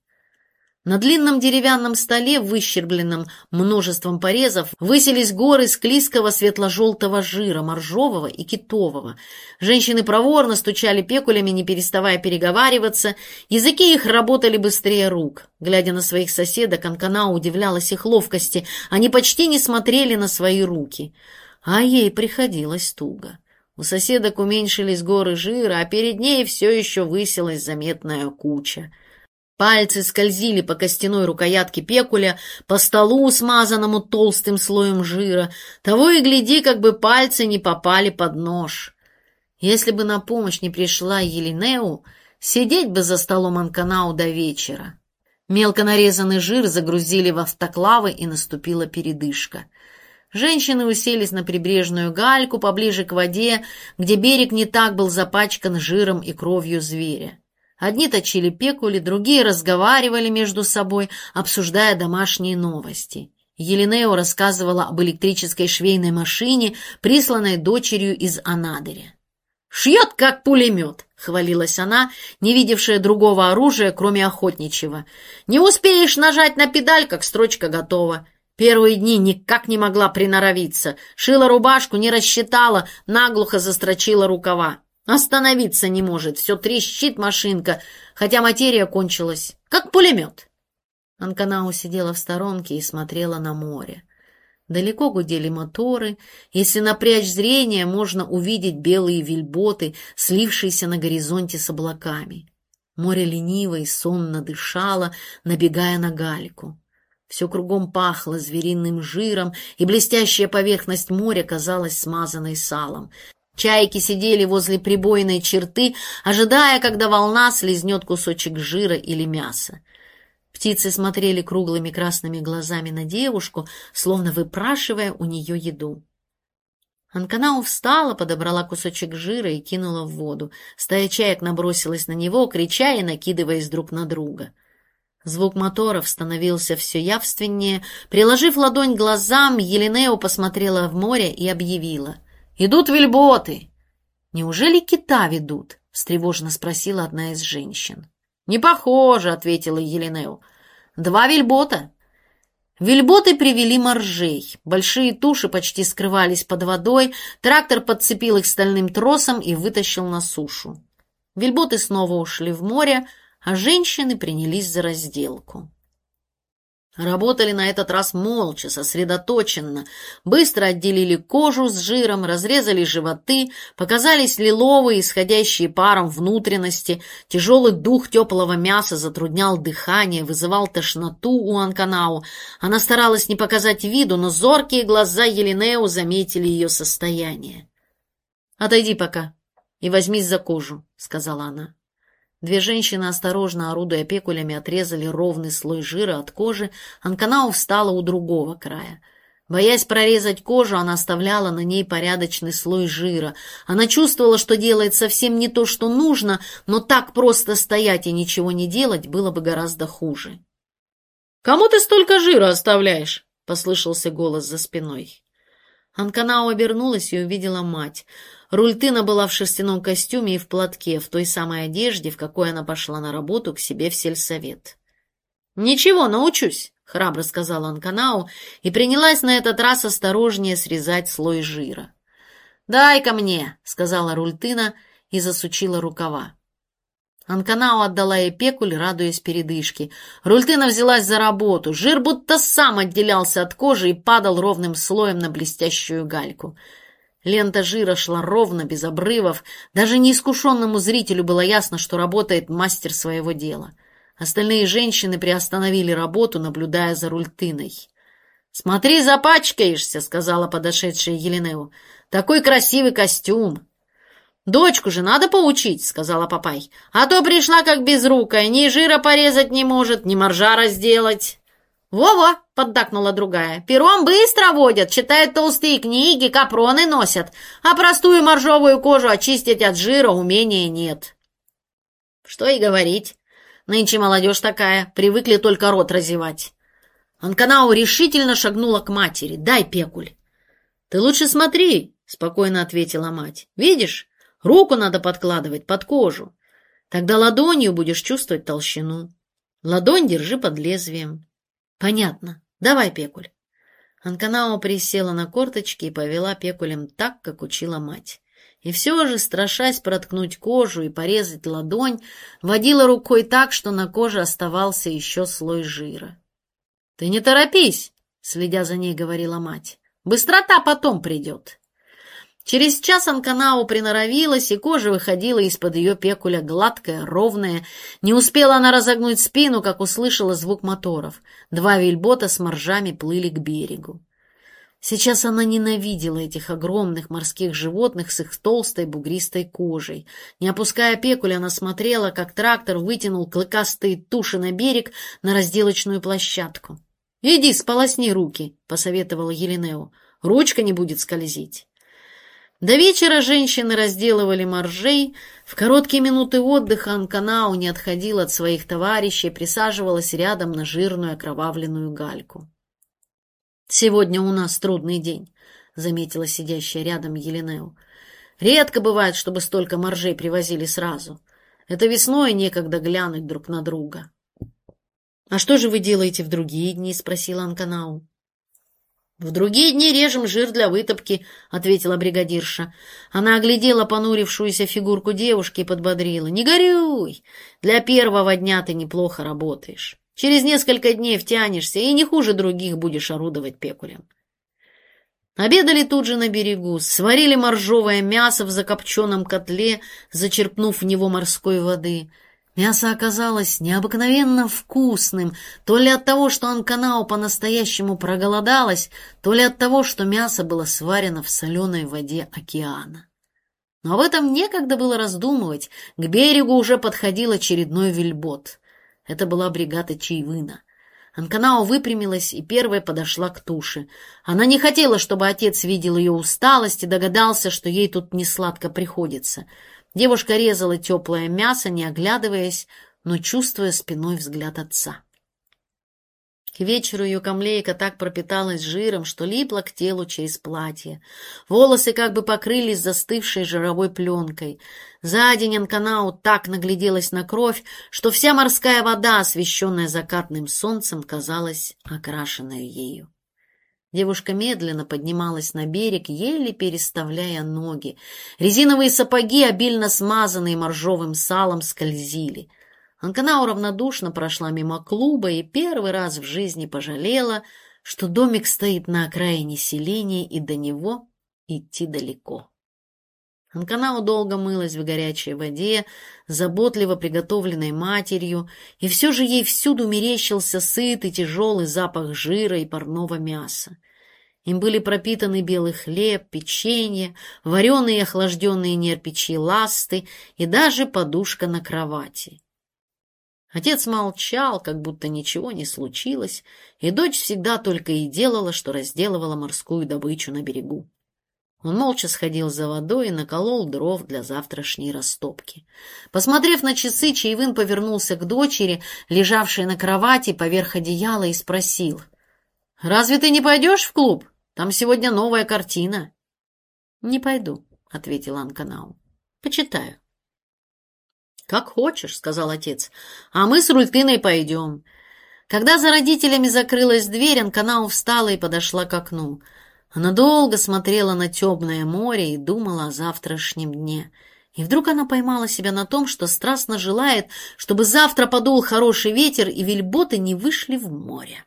Speaker 1: На длинном деревянном столе, выщербленном множеством порезов, высились горы склизкого светло-желтого жира, моржового и китового. Женщины проворно стучали пекулями, не переставая переговариваться. Языки их работали быстрее рук. Глядя на своих соседок, Анкана удивлялась их ловкости. Они почти не смотрели на свои руки. А ей приходилось туго. У соседок уменьшились горы жира, а перед ней все еще высилась заметная куча. Пальцы скользили по костяной рукоятке пекуля, по столу, смазанному толстым слоем жира. Того и гляди, как бы пальцы не попали под нож. Если бы на помощь не пришла Еленеу, сидеть бы за столом Анканау до вечера. Мелко нарезанный жир загрузили в автоклавы, и наступила передышка. Женщины уселись на прибрежную гальку поближе к воде, где берег не так был запачкан жиром и кровью зверя. Одни точили пекули, другие разговаривали между собой, обсуждая домашние новости. Еленео рассказывала об электрической швейной машине, присланной дочерью из Анадыря. «Шьет, как пулемет!» — хвалилась она, не видевшая другого оружия, кроме охотничьего. «Не успеешь нажать на педаль, как строчка готова. Первые дни никак не могла приноровиться. Шила рубашку, не рассчитала, наглухо застрочила рукава. Остановиться не может, все трещит машинка, хотя материя кончилась, как пулемет. Анканау сидела в сторонке и смотрела на море. Далеко гудели моторы. Если напрячь зрение, можно увидеть белые вельботы, слившиеся на горизонте с облаками. Море лениво и сонно дышало, набегая на гальку. Все кругом пахло звериным жиром, и блестящая поверхность моря казалась смазанной салом. Чайки сидели возле прибойной черты, ожидая, когда волна слезнет кусочек жира или мяса. Птицы смотрели круглыми красными глазами на девушку, словно выпрашивая у нее еду. Анканау встала, подобрала кусочек жира и кинула в воду. Стая чаек набросилась на него, крича и накидываясь друг на друга. Звук моторов становился все явственнее. Приложив ладонь к глазам, Еленео посмотрела в море и объявила. «Идут вельботы!» «Неужели кита ведут?» — встревоженно спросила одна из женщин. «Не похоже», — ответила Еленео. «Два вельбота. Вельботы привели моржей. Большие туши почти скрывались под водой, трактор подцепил их стальным тросом и вытащил на сушу. Вельботы снова ушли в море, а женщины принялись за разделку. Работали на этот раз молча, сосредоточенно. Быстро отделили кожу с жиром, разрезали животы, показались лиловые, исходящие паром внутренности. Тяжелый дух теплого мяса затруднял дыхание, вызывал тошноту у Анканау. Она старалась не показать виду, но зоркие глаза Еленеу заметили ее состояние. «Отойди пока и возьмись за кожу», — сказала она. Две женщины, осторожно орудуя пекулями, отрезали ровный слой жира от кожи. Анканау встала у другого края. Боясь прорезать кожу, она оставляла на ней порядочный слой жира. Она чувствовала, что делает совсем не то, что нужно, но так просто стоять и ничего не делать было бы гораздо хуже. «Кому ты столько жира оставляешь?» — послышался голос за спиной. Анканау обернулась и увидела мать. Рультына была в шерстяном костюме и в платке, в той самой одежде, в какой она пошла на работу к себе в сельсовет. «Ничего, научусь», — храбро сказала Анканау и принялась на этот раз осторожнее срезать слой жира. «Дай-ка мне», — сказала Рультына и засучила рукава. Анканау отдала ей пекуль, радуясь передышке. Рультына взялась за работу. Жир будто сам отделялся от кожи и падал ровным слоем на блестящую гальку. Лента жира шла ровно, без обрывов. Даже неискушенному зрителю было ясно, что работает мастер своего дела. Остальные женщины приостановили работу, наблюдая за рультыной. «Смотри, запачкаешься», — сказала подошедшая Еленеу. «Такой красивый костюм!» «Дочку же надо поучить», — сказала Папай. «А то пришла как безрукая, ни жира порезать не может, ни моржа разделать». «Во-во!» — поддакнула другая. «Пером быстро водят, читают толстые книги, капроны носят, а простую моржовую кожу очистить от жира умения нет». Что и говорить. Нынче молодежь такая, привыкли только рот разевать. Анканау решительно шагнула к матери. «Дай пекуль». «Ты лучше смотри», — спокойно ответила мать. «Видишь, руку надо подкладывать под кожу. Тогда ладонью будешь чувствовать толщину. Ладонь держи под лезвием. «Понятно. Давай, Пекуль». Анканао присела на корточки и повела Пекулем так, как учила мать. И все же, страшась проткнуть кожу и порезать ладонь, водила рукой так, что на коже оставался еще слой жира. «Ты не торопись!» — следя за ней, говорила мать. «Быстрота потом придет!» Через час Анканау приноровилась, и кожа выходила из-под ее пекуля гладкая, ровная. Не успела она разогнуть спину, как услышала звук моторов. Два вельбота с моржами плыли к берегу. Сейчас она ненавидела этих огромных морских животных с их толстой бугристой кожей. Не опуская пекуль, она смотрела, как трактор вытянул клыкастые туши на берег на разделочную площадку. «Иди, сполосни руки», — посоветовала Еленео. «Ручка не будет скользить». До вечера женщины разделывали моржей. В короткие минуты отдыха Анканау не отходил от своих товарищей, присаживалась рядом на жирную окровавленную гальку. «Сегодня у нас трудный день», — заметила сидящая рядом Еленеу. «Редко бывает, чтобы столько моржей привозили сразу. Это весной некогда глянуть друг на друга». «А что же вы делаете в другие дни?» — спросила Анканау. «В другие дни режем жир для вытопки», — ответила бригадирша. Она оглядела понурившуюся фигурку девушки и подбодрила. «Не горюй! Для первого дня ты неплохо работаешь. Через несколько дней втянешься и не хуже других будешь орудовать пекулем». Обедали тут же на берегу, сварили моржовое мясо в закопченном котле, зачерпнув в него морской воды — Мясо оказалось необыкновенно вкусным, то ли от того, что Анканао по-настоящему проголодалась, то ли от того, что мясо было сварено в соленой воде океана. Но об этом некогда было раздумывать. К берегу уже подходил очередной вельбот. Это была бригада Чайвына. Анканао выпрямилась и первая подошла к туше. Она не хотела, чтобы отец видел ее усталость и догадался, что ей тут несладко приходится. Девушка резала теплое мясо, не оглядываясь, но чувствуя спиной взгляд отца. К вечеру ее камлейка так пропиталась жиром, что липла к телу через платье. Волосы как бы покрылись застывшей жировой пленкой. За день Анканау так нагляделась на кровь, что вся морская вода, освещенная закатным солнцем, казалась окрашенной ею. Девушка медленно поднималась на берег, еле переставляя ноги. Резиновые сапоги, обильно смазанные моржовым салом, скользили — Анканау равнодушно прошла мимо клуба и первый раз в жизни пожалела, что домик стоит на окраине селения, и до него идти далеко. Анканау долго мылась в горячей воде, заботливо приготовленной матерью, и все же ей всюду мерещился сытый тяжелый запах жира и парного мяса. Им были пропитаны белый хлеб, печенье, вареные и охлажденные нерпичьи ласты и даже подушка на кровати. Отец молчал, как будто ничего не случилось, и дочь всегда только и делала, что разделывала морскую добычу на берегу. Он молча сходил за водой и наколол дров для завтрашней растопки. Посмотрев на часы, Чаевын повернулся к дочери, лежавшей на кровати поверх одеяла, и спросил. «Разве ты не пойдешь в клуб? Там сегодня новая картина». «Не пойду», — ответил Анканау. «Почитаю». «Как хочешь», — сказал отец, — «а мы с Рультыной пойдем». Когда за родителями закрылась дверь, Анканау встала и подошла к окну. Она долго смотрела на темное море и думала о завтрашнем дне. И вдруг она поймала себя на том, что страстно желает, чтобы завтра подул хороший ветер и вельботы не вышли в море.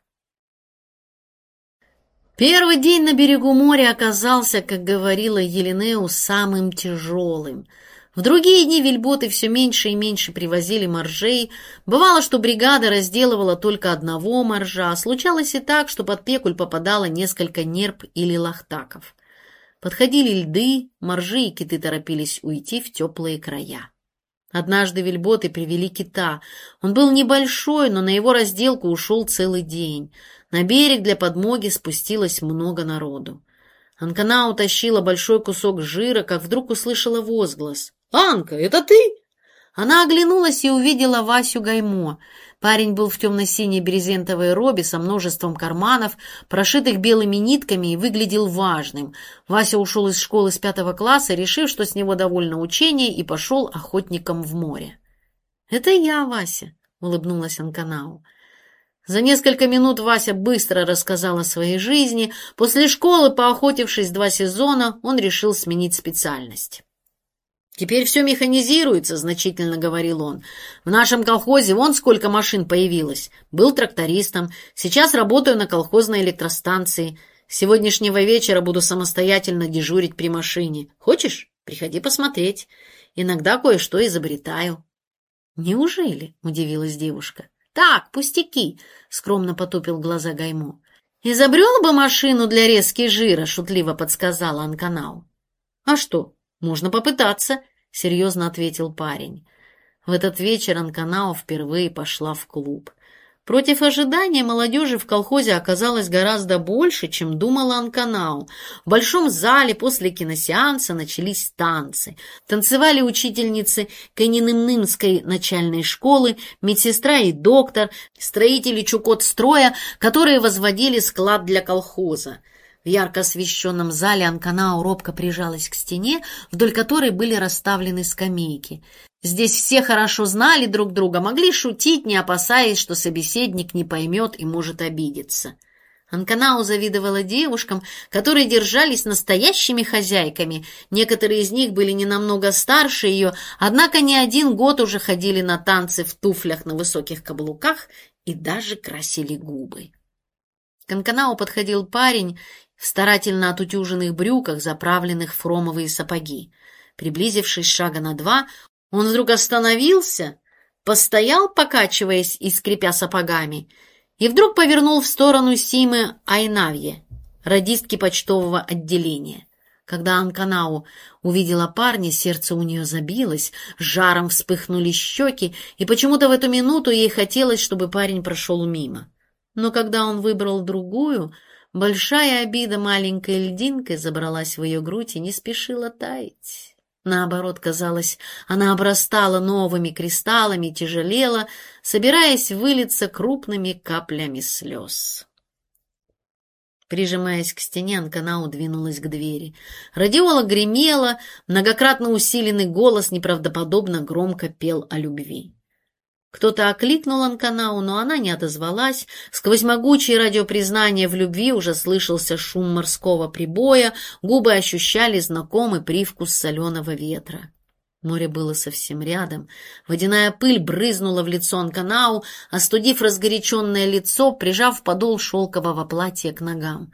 Speaker 1: Первый день на берегу моря оказался, как говорила Еленеу, самым тяжелым — в другие дни вельботы все меньше и меньше привозили моржей. Бывало, что бригада разделывала только одного моржа. Случалось и так, что под пекуль попадало несколько нерп или лахтаков. Подходили льды, моржи и киты торопились уйти в теплые края. Однажды вельботы привели кита. Он был небольшой, но на его разделку ушел целый день. На берег для подмоги спустилось много народу. Анкана утащила большой кусок жира, как вдруг услышала возглас. «Анка, это ты?» Она оглянулась и увидела Васю Гаймо. Парень был в темно-синей брезентовой робе со множеством карманов, прошитых белыми нитками, и выглядел важным. Вася ушел из школы с пятого класса, решив, что с него довольно учение, и пошел охотником в море. «Это я, Вася», — улыбнулась Анканау. За несколько минут Вася быстро рассказал о своей жизни. После школы, поохотившись два сезона, он решил сменить специальность. «Теперь все механизируется», — значительно говорил он. «В нашем колхозе вон сколько машин появилось. Был трактористом. Сейчас работаю на колхозной электростанции. С сегодняшнего вечера буду самостоятельно дежурить при машине. Хочешь? Приходи посмотреть. Иногда кое-что изобретаю». «Неужели?» — удивилась девушка. «Так, пустяки», — скромно потупил глаза Гаймо. «Изобрел бы машину для резки жира», — шутливо подсказала Анканау. «А что, «Можно попытаться», — серьезно ответил парень. В этот вечер Анканао впервые пошла в клуб. Против ожидания молодежи в колхозе оказалось гораздо больше, чем думала Анканау. В большом зале после киносеанса начались танцы. Танцевали учительницы Канинымнымской начальной школы, медсестра и доктор, строители Чукот-строя, которые возводили склад для колхоза. В ярко освещенном зале Анканау робко прижалась к стене, вдоль которой были расставлены скамейки. Здесь все хорошо знали друг друга, могли шутить, не опасаясь, что собеседник не поймет и может обидеться. Анканау завидовала девушкам, которые держались настоящими хозяйками. Некоторые из них были не намного старше ее, однако не один год уже ходили на танцы в туфлях на высоких каблуках и даже красили губы. К Анканау подходил парень в старательно отутюженных брюках, заправленных в хромовые сапоги. Приблизившись шага на два, он вдруг остановился, постоял, покачиваясь и скрипя сапогами, и вдруг повернул в сторону Симы Айнавье, радистки почтового отделения. Когда Анканау увидела парня, сердце у нее забилось, жаром вспыхнули щеки, и почему-то в эту минуту ей хотелось, чтобы парень прошел мимо. Но когда он выбрал другую, большая обида маленькой льдинкой забралась в ее грудь и не спешила таять. Наоборот, казалось, она обрастала новыми кристаллами, тяжелела, собираясь вылиться крупными каплями слез. Прижимаясь к стене, Анканау двинулась к двери. Радиола гремела, многократно усиленный голос неправдоподобно громко пел о любви. Кто-то окликнул Анканау, но она не отозвалась. Сквозь могучие радиопризнания в любви уже слышался шум морского прибоя, губы ощущали знакомый привкус соленого ветра. Море было совсем рядом. Водяная пыль брызнула в лицо Анканау, остудив разгоряченное лицо, прижав подол шелкового платья к ногам.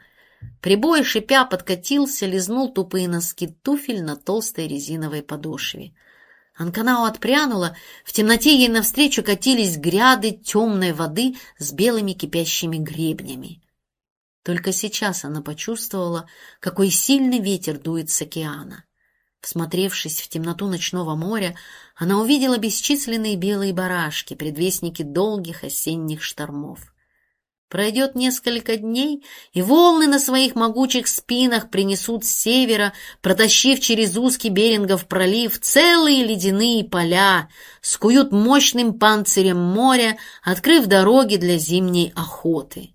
Speaker 1: Прибой, шипя, подкатился, лизнул тупые носки туфель на толстой резиновой подошве. Анканао отпрянула, в темноте ей навстречу катились гряды темной воды с белыми кипящими гребнями. Только сейчас она почувствовала, какой сильный ветер дует с океана. Всмотревшись в темноту ночного моря, она увидела бесчисленные белые барашки, предвестники долгих осенних штормов. Пройдет несколько дней, и волны на своих могучих спинах принесут с севера, протащив через узкий Берингов пролив целые ледяные поля, скуют мощным панцирем моря, открыв дороги для зимней охоты.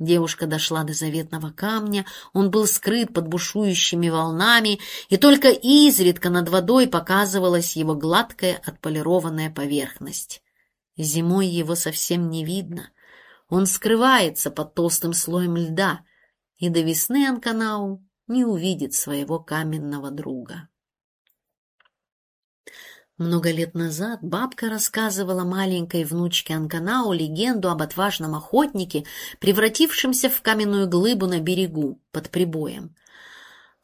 Speaker 1: Девушка дошла до заветного камня, он был скрыт под бушующими волнами, и только изредка над водой показывалась его гладкая отполированная поверхность. Зимой его совсем не видно — он скрывается под толстым слоем льда, и до весны Анканау не увидит своего каменного друга. Много лет назад бабка рассказывала маленькой внучке Анканау легенду об отважном охотнике, превратившемся в каменную глыбу на берегу под прибоем.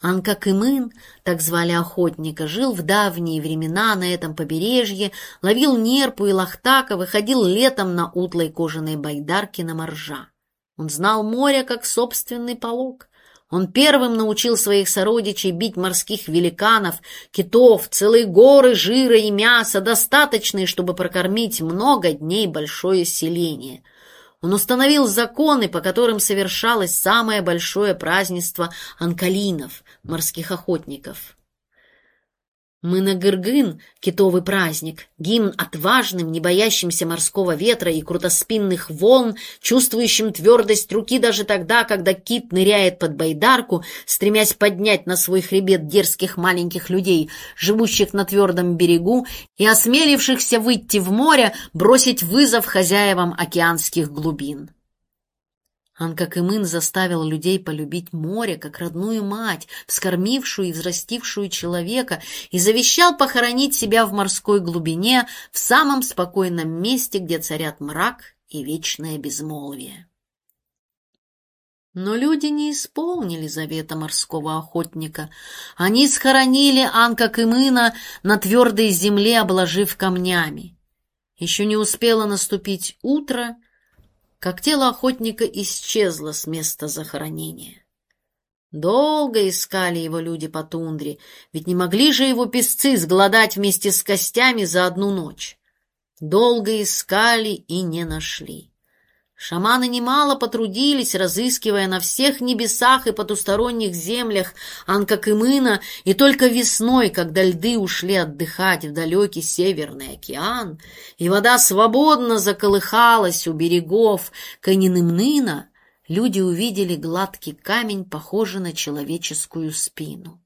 Speaker 1: Анкакымын, так звали охотника, жил в давние времена на этом побережье, ловил нерпу и лохтака, выходил летом на утлой кожаной байдарке на моржа. Он знал море как собственный полог. Он первым научил своих сородичей бить морских великанов, китов, целые горы жира и мяса, достаточные, чтобы прокормить много дней большое селение — он установил законы, по которым совершалось самое большое празднество анкалинов, морских охотников. Мы на Гыргын — китовый праздник, гимн отважным, не боящимся морского ветра и крутоспинных волн, чувствующим твердость руки даже тогда, когда кит ныряет под байдарку, стремясь поднять на свой хребет дерзких маленьких людей, живущих на твердом берегу и осмелившихся выйти в море, бросить вызов хозяевам океанских глубин. Анкакымын заставил людей полюбить море, как родную мать, вскормившую и взрастившую человека, и завещал похоронить себя в морской глубине, в самом спокойном месте, где царят мрак и вечное безмолвие. Но люди не исполнили завета морского охотника. Они схоронили Анкакымына на твердой земле, обложив камнями. Еще не успело наступить утро — как тело охотника исчезло с места захоронения. Долго искали его люди по тундре, ведь не могли же его песцы сгладать вместе с костями за одну ночь. Долго искали и не нашли. Шаманы немало потрудились, разыскивая на всех небесах и потусторонних землях Анкакымына, и только весной, когда льды ушли отдыхать в далекий Северный океан, и вода свободно заколыхалась у берегов Канинымнына, люди увидели гладкий камень, похожий на человеческую спину.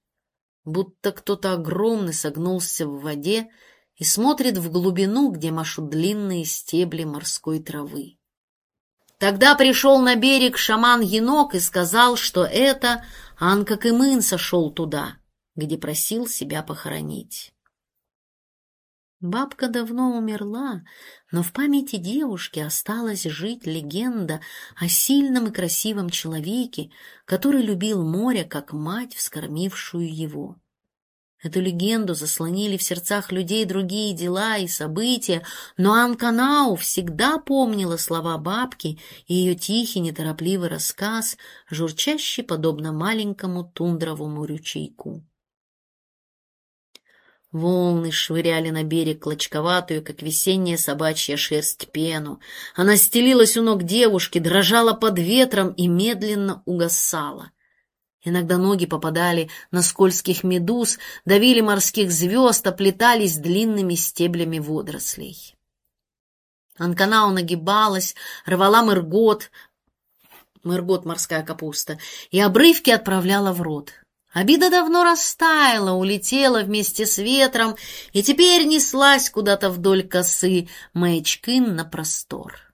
Speaker 1: Будто кто-то огромный согнулся в воде и смотрит в глубину, где машут длинные стебли морской травы. Тогда пришел на берег шаман-енок и сказал, что это Анка-Кымын сошел туда, где просил себя похоронить. Бабка давно умерла, но в памяти девушки осталась жить легенда о сильном и красивом человеке, который любил море, как мать, вскормившую его. Эту легенду заслонили в сердцах людей другие дела и события, но Анканау всегда помнила слова бабки и ее тихий, неторопливый рассказ, журчащий, подобно маленькому тундровому ручейку. Волны швыряли на берег клочковатую, как весенняя собачья шерсть, пену. Она стелилась у ног девушки, дрожала под ветром и медленно угасала. Иногда ноги попадали на скользких медуз, давили морских звезд, оплетались длинными стеблями водорослей. Анканау нагибалась, рвала мыргот, мыргот морская капуста, и обрывки отправляла в рот. Обида давно растаяла, улетела вместе с ветром и теперь неслась куда-то вдоль косы маячкин на простор.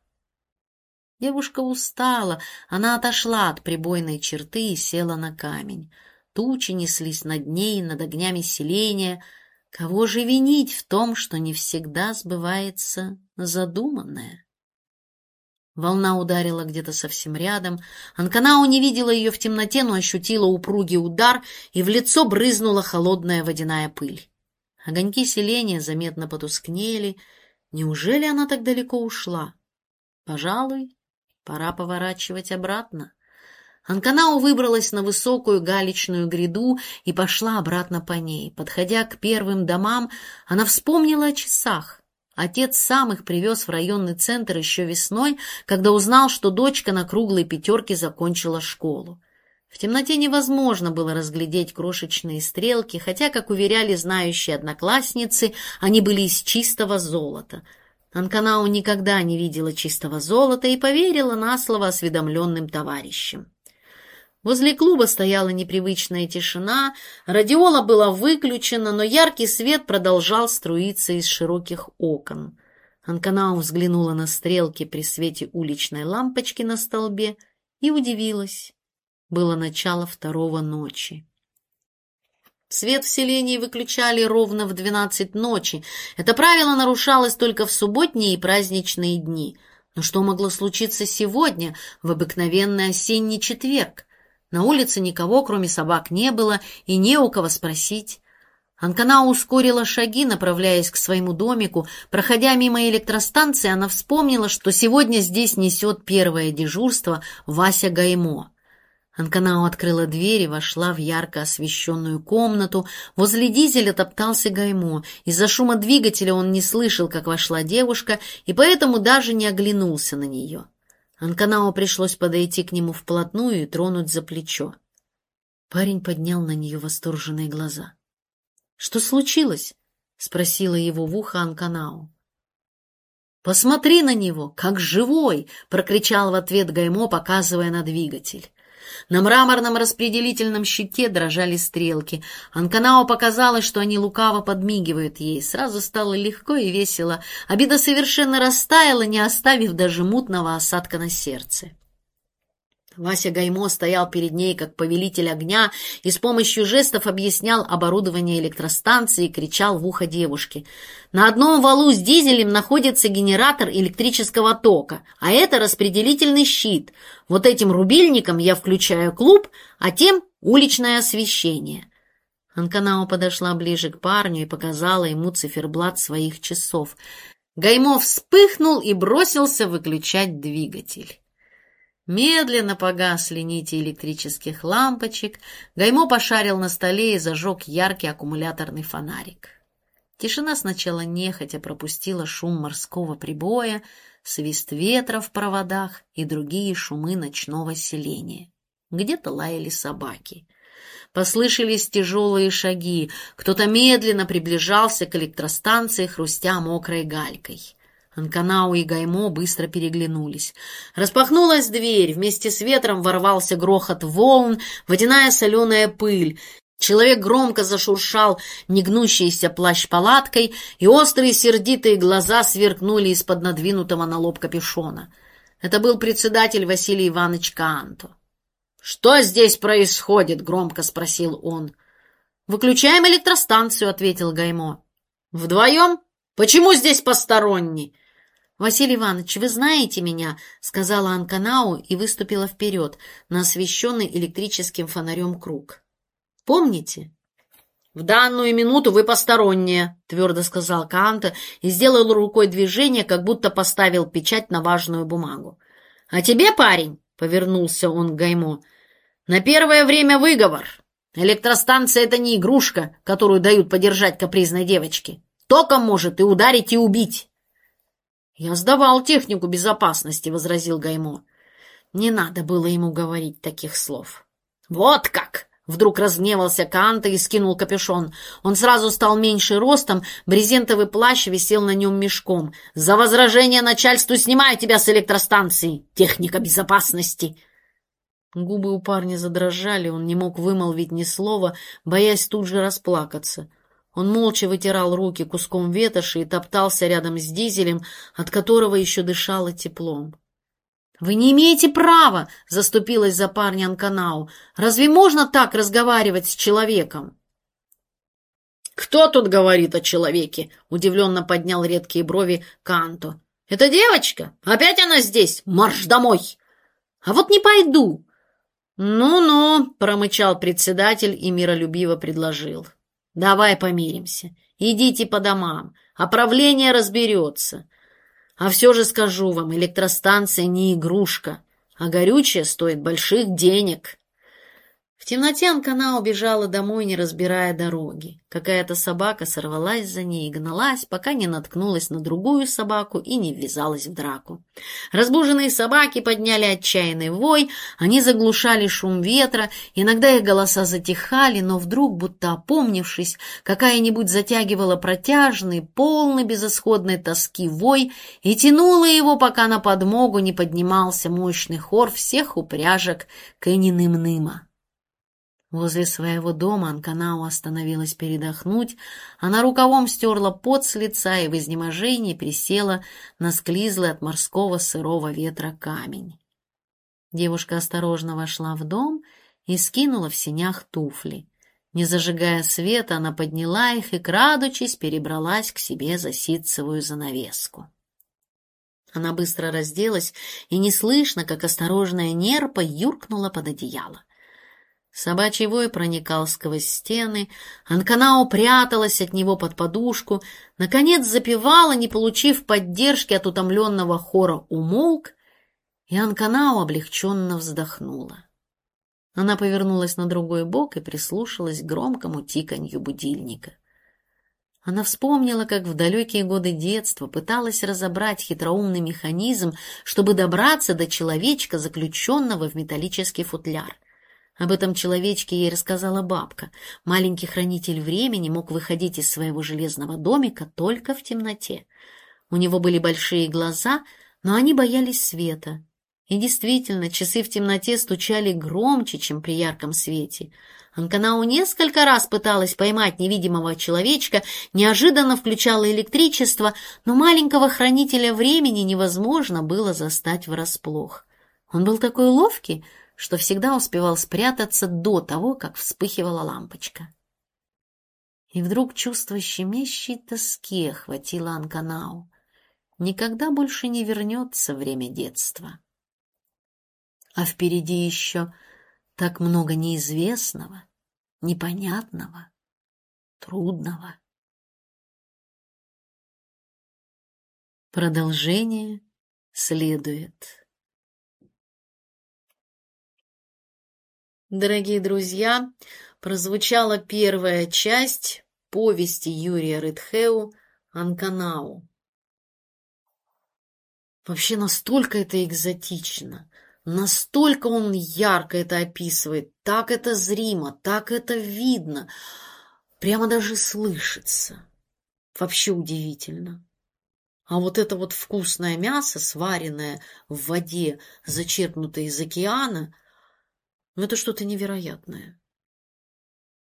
Speaker 1: Девушка устала, она отошла от прибойной черты и села на камень. Тучи неслись над ней, над огнями селения. Кого же винить в том, что не всегда сбывается задуманное? Волна ударила где-то совсем рядом. Анканау не видела ее в темноте, но ощутила упругий удар, и в лицо брызнула холодная водяная пыль. Огоньки селения заметно потускнели. Неужели она так далеко ушла? Пожалуй, пора поворачивать обратно. Анканау выбралась на высокую галечную гряду и пошла обратно по ней. Подходя к первым домам, она вспомнила о часах. Отец сам их привез в районный центр еще весной, когда узнал, что дочка на круглой пятерке закончила школу. В темноте невозможно было разглядеть крошечные стрелки, хотя, как уверяли знающие одноклассницы, они были из чистого золота. Анканау никогда не видела чистого золота и поверила на слово осведомленным товарищам. Возле клуба стояла непривычная тишина, радиола была выключена, но яркий свет продолжал струиться из широких окон. Анканау взглянула на стрелки при свете уличной лампочки на столбе и удивилась. Было начало второго ночи. Свет в селении выключали ровно в двенадцать ночи. Это правило нарушалось только в субботние и праздничные дни. Но что могло случиться сегодня, в обыкновенный осенний четверг? На улице никого, кроме собак, не было, и не у кого спросить. Анкана ускорила шаги, направляясь к своему домику. Проходя мимо электростанции, она вспомнила, что сегодня здесь несет первое дежурство Вася Гаймо. Анканау открыла дверь и вошла в ярко освещенную комнату. Возле дизеля топтался Гаймо. Из-за шума двигателя он не слышал, как вошла девушка, и поэтому даже не оглянулся на нее. Анканао пришлось подойти к нему вплотную и тронуть за плечо. Парень поднял на нее восторженные глаза. — Что случилось? — спросила его в ухо Анканао. — Посмотри на него, как живой! — прокричал в ответ Гаймо, показывая на двигатель. На мраморном распределительном щите дрожали стрелки. Анканао показалось, что они лукаво подмигивают ей. Сразу стало легко и весело. Обида совершенно растаяла, не оставив даже мутного осадка на сердце. Вася Гаймо стоял перед ней как повелитель огня и с помощью жестов объяснял оборудование электростанции и кричал в ухо девушке. На одном валу с дизелем находится генератор электрического тока, а это распределительный щит. Вот этим рубильником я включаю клуб, а тем уличное освещение. Анканао подошла ближе к парню и показала ему циферблат своих часов. Гаймо вспыхнул и бросился выключать двигатель. Медленно погасли нити электрических лампочек, Гаймо пошарил на столе и зажег яркий аккумуляторный фонарик. Тишина сначала нехотя пропустила шум морского прибоя, свист ветра в проводах и другие шумы ночного селения. Где-то лаяли собаки. Послышались тяжелые шаги, кто-то медленно приближался к электростанции, хрустя мокрой галькой. Анканау и Гаймо быстро переглянулись. Распахнулась дверь, вместе с ветром ворвался грохот волн, водяная соленая пыль. Человек громко зашуршал негнущийся плащ палаткой, и острые сердитые глаза сверкнули из-под надвинутого на лоб капюшона. Это был председатель Василий Иванович Каанто. «Что здесь происходит?» — громко спросил он. «Выключаем электростанцию», — ответил Гаймо. «Вдвоем? Почему здесь посторонний?» «Василий Иванович, вы знаете меня», — сказала Анканау и выступила вперед на освещенный электрическим фонарем круг. «Помните?» «В данную минуту вы посторонняя», — твердо сказал Канта и сделал рукой движение, как будто поставил печать на важную бумагу. «А тебе, парень», — повернулся он к Гаймо, — «на первое время выговор. Электростанция — это не игрушка, которую дают подержать капризной девочке. Током может и ударить, и убить. «Я сдавал технику безопасности», — возразил Гаймо. Не надо было ему говорить таких слов. «Вот как!» Вдруг разгневался Канта и скинул капюшон. Он сразу стал меньше ростом, брезентовый плащ висел на нем мешком. «За возражение начальству снимаю тебя с электростанции! Техника безопасности!» Губы у парня задрожали, он не мог вымолвить ни слова, боясь тут же расплакаться. Он молча вытирал руки куском ветоши и топтался рядом с дизелем, от которого еще дышало теплом. «Вы не имеете права!» — заступилась за парня Анканау. «Разве можно так разговаривать с человеком?»
Speaker 2: «Кто тут говорит о человеке?» — удивленно поднял редкие брови Канто. «Это девочка? Опять она здесь? Марш домой!» «А вот не пойду!»
Speaker 1: «Ну-ну», — промычал председатель и миролюбиво предложил. «Давай помиримся. Идите по домам, а правление разберется. А все же скажу вам, электростанция не игрушка, а горючее стоит больших денег. Темноте Анкана убежала домой, не разбирая дороги. Какая-то собака сорвалась за ней и гналась, пока не наткнулась на другую собаку и не ввязалась в драку. Разбуженные собаки подняли отчаянный вой, они заглушали шум ветра, иногда их голоса затихали, но вдруг, будто опомнившись, какая-нибудь затягивала протяжный, полный безысходной тоски вой и тянула его, пока на подмогу не поднимался мощный хор всех упряжек Кэниным-Ныма. Возле своего дома Анканау остановилась передохнуть, она рукавом стерла пот с лица и в изнеможении присела на склизлый от морского сырого ветра камень. Девушка осторожно вошла в дом и скинула в сенях туфли. Не зажигая света, она подняла их и, крадучись, перебралась к себе за ситцевую занавеску. Она быстро разделась и неслышно, как осторожная нерпа, юркнула под одеяло. Собачий вой проникал сквозь стены, Анканао пряталась от него под подушку, наконец запевала, не получив поддержки от утомленного хора, умолк, и Анканао облегченно вздохнула. Она повернулась на другой бок и прислушалась к громкому тиканью будильника. Она вспомнила, как в далекие годы детства пыталась разобрать хитроумный механизм, чтобы добраться до человечка, заключенного в металлический футляр — об этом человечке ей рассказала бабка. Маленький хранитель времени мог выходить из своего железного домика только в темноте. У него были большие глаза, но они боялись света. И действительно, часы в темноте стучали громче, чем при ярком свете. Анканау несколько раз пыталась поймать невидимого человечка, неожиданно включала электричество, но маленького хранителя времени невозможно было застать врасплох. Он был такой ловкий, что всегда успевал спрятаться до того, как вспыхивала лампочка. И вдруг чувство щемящей тоски охватило Анканау. Никогда больше не вернется время детства. А впереди еще так много неизвестного, непонятного, трудного. Продолжение следует. Дорогие друзья, прозвучала первая часть повести Юрия Рыдхеу «Анканау». Вообще настолько это экзотично, настолько он ярко это описывает, так это зримо, так это видно, прямо даже слышится. Вообще удивительно. А вот это вот вкусное мясо, сваренное в воде, зачерпнутое из океана – ну, это что-то невероятное.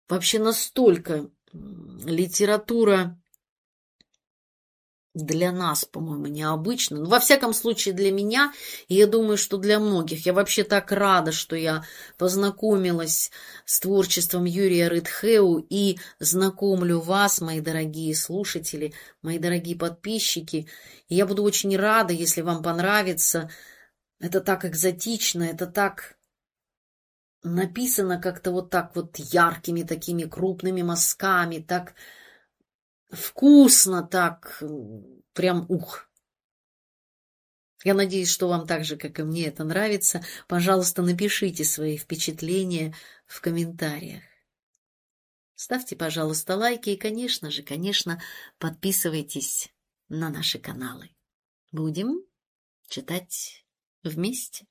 Speaker 1: Вообще настолько литература для нас, по-моему, необычно. Ну, во всяком случае, для меня, и я думаю, что для многих. Я вообще так рада, что я познакомилась с творчеством Юрия Рыдхеу и знакомлю вас, мои дорогие слушатели, мои дорогие подписчики. И я буду очень рада, если вам понравится. Это так экзотично, это так написано как-то вот так вот яркими такими крупными мазками, так вкусно, так прям ух. Я надеюсь, что вам так же, как и мне, это нравится. Пожалуйста, напишите свои впечатления в комментариях. Ставьте, пожалуйста, лайки и, конечно же, конечно, подписывайтесь на наши каналы. Будем читать вместе.